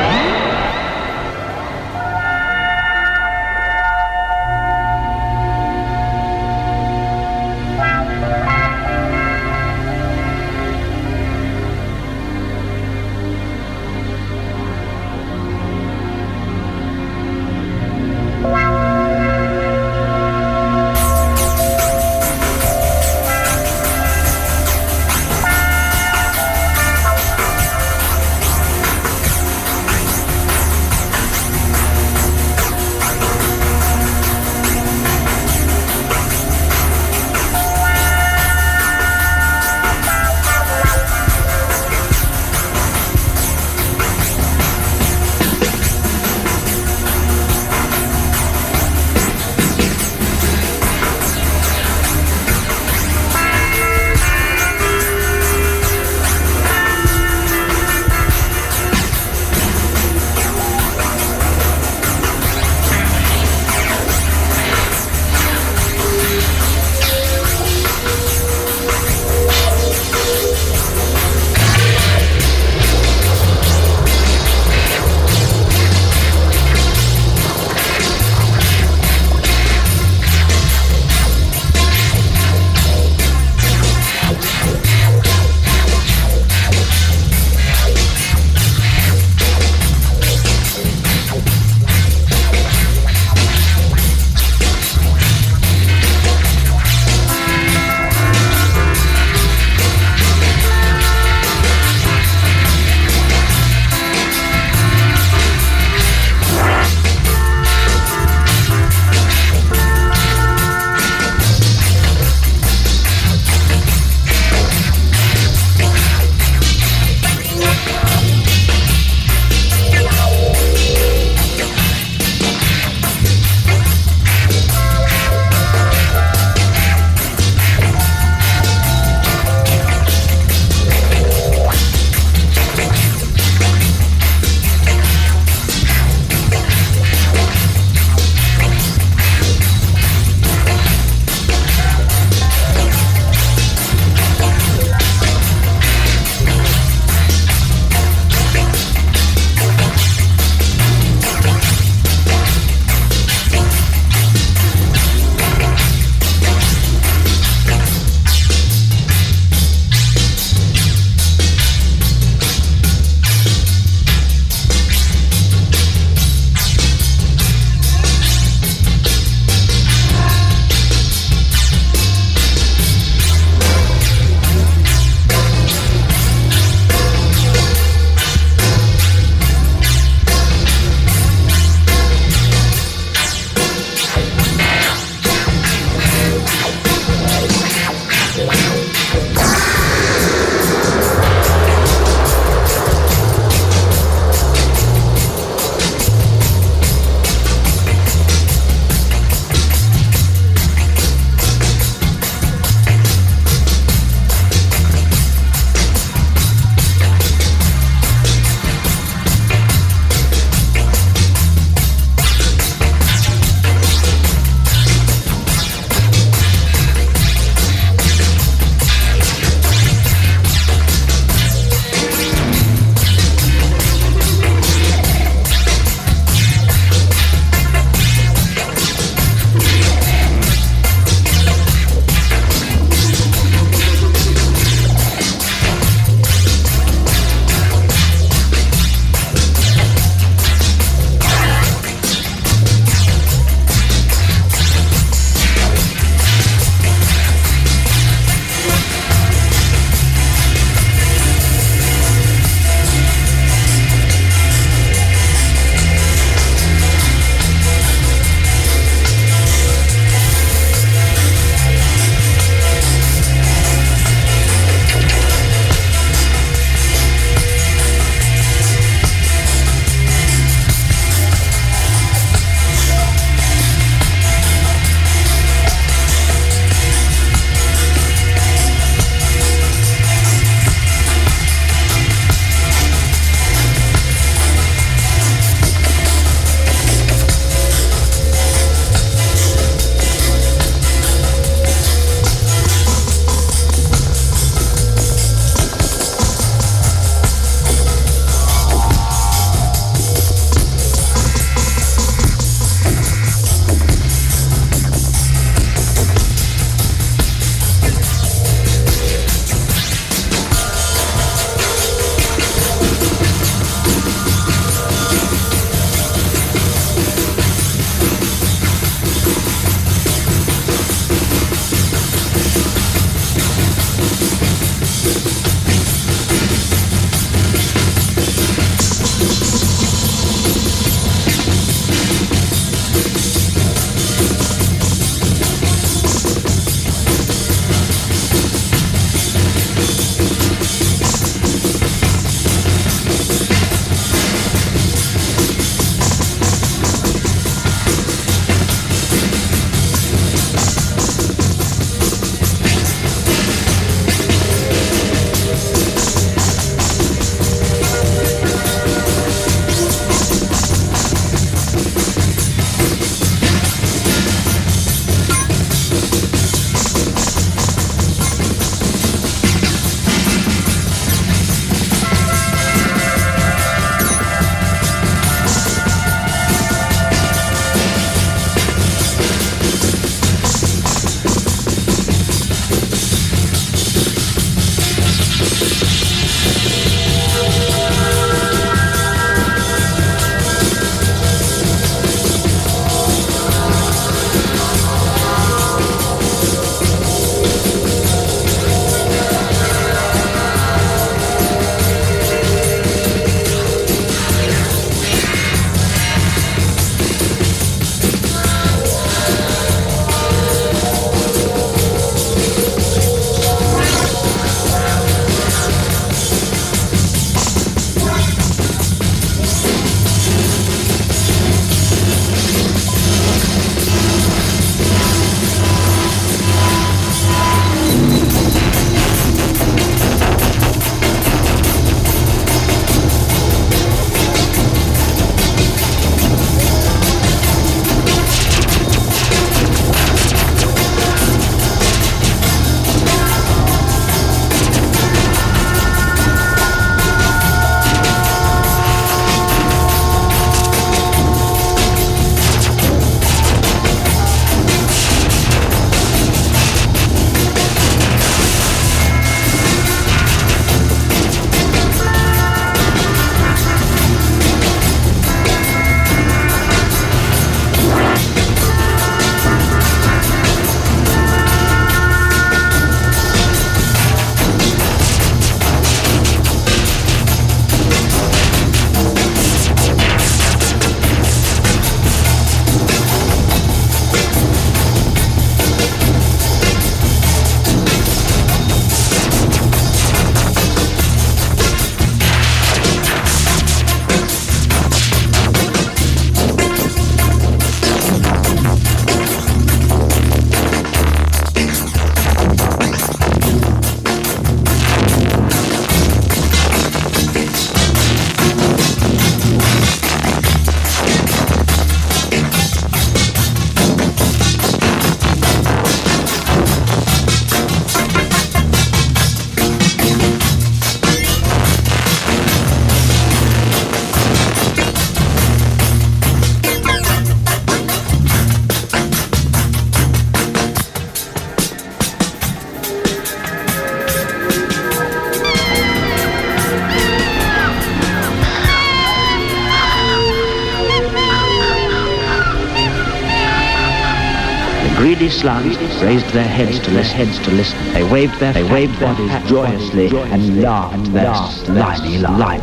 [SPEAKER 23] Raised their heads to listen. Heads to listen. They waved their they waved bodies joyously and laughed their slimy laugh.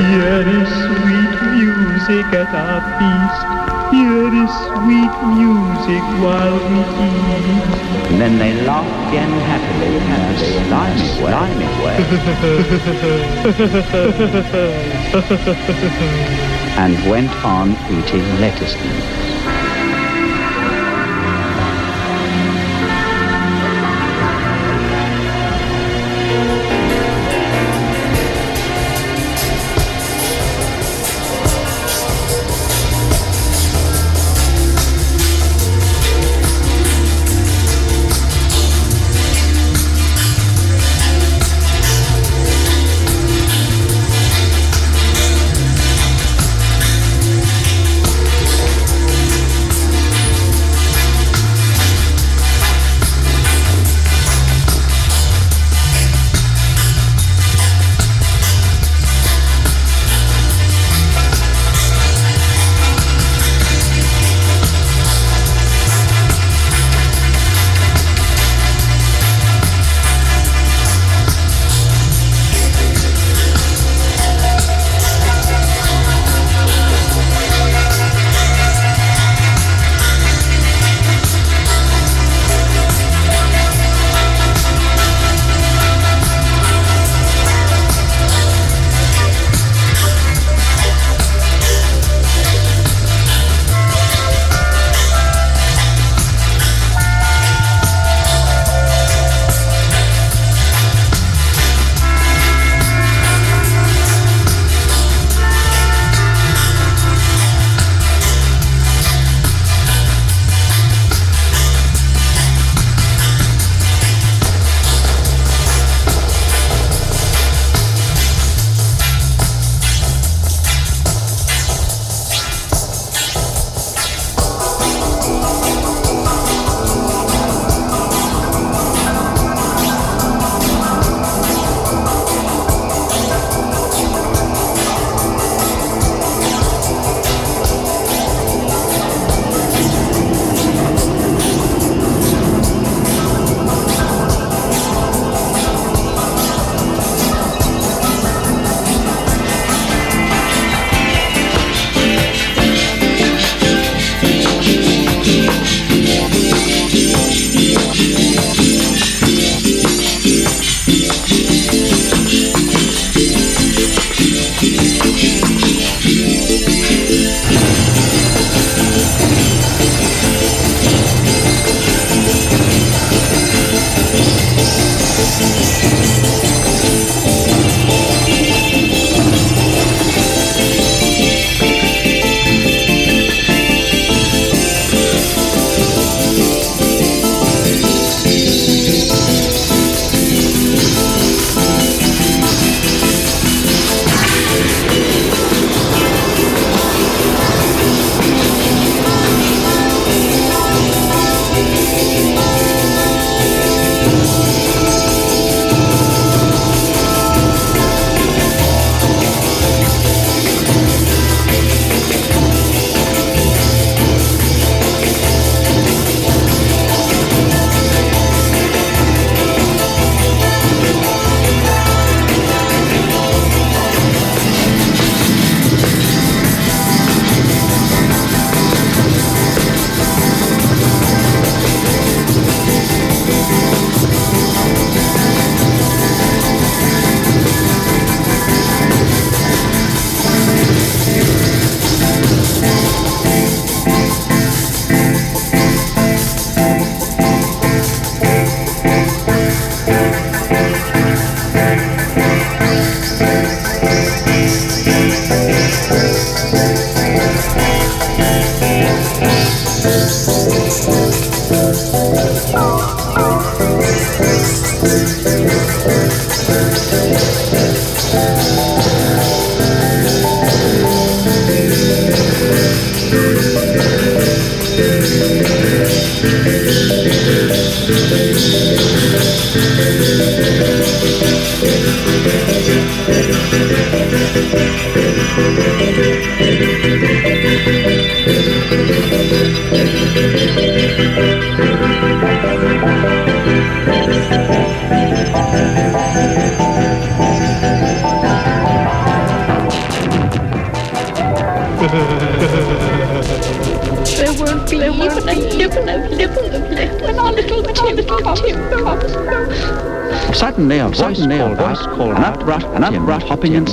[SPEAKER 25] Here is sweet music at our feast. Here is sweet music while we eat.
[SPEAKER 23] And then they laughed again happily in their slimy way, and went on eating lettuce leaves.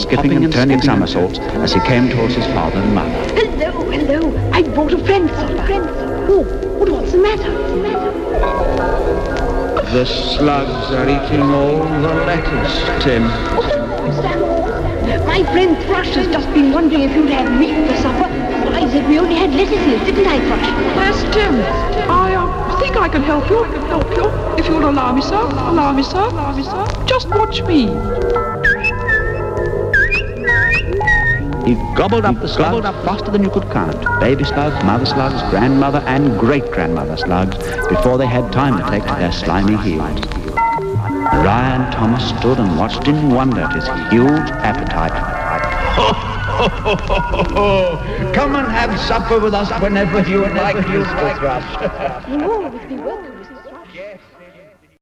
[SPEAKER 23] Skipping and turning somersaults as he came towards his father and mother.
[SPEAKER 24] Hello, hello. I brought a friend A friend. Oh, what, what's the matter?
[SPEAKER 23] The slugs are eating all the lettuce, Tim.
[SPEAKER 24] My friend Thrush has just been wondering if you'd have meat for supper. I said we only had lettuces, didn't I, Thrush?
[SPEAKER 26] Yes, Tim. I uh, think I can help you. I can Help you. If you'll allow me, sir. Allow me, sir. Allow me, sir. Just watch me.
[SPEAKER 23] He gobbled up the slugs up faster than you could count. Baby slugs, mother slugs, grandmother and great-grandmother slugs before they had time to take to their slimy heels. Ryan Thomas stood and watched in wonder at his huge appetite.
[SPEAKER 27] Come and have supper with us whenever you like, Mr. Thrush.
[SPEAKER 24] You'll always be welcome.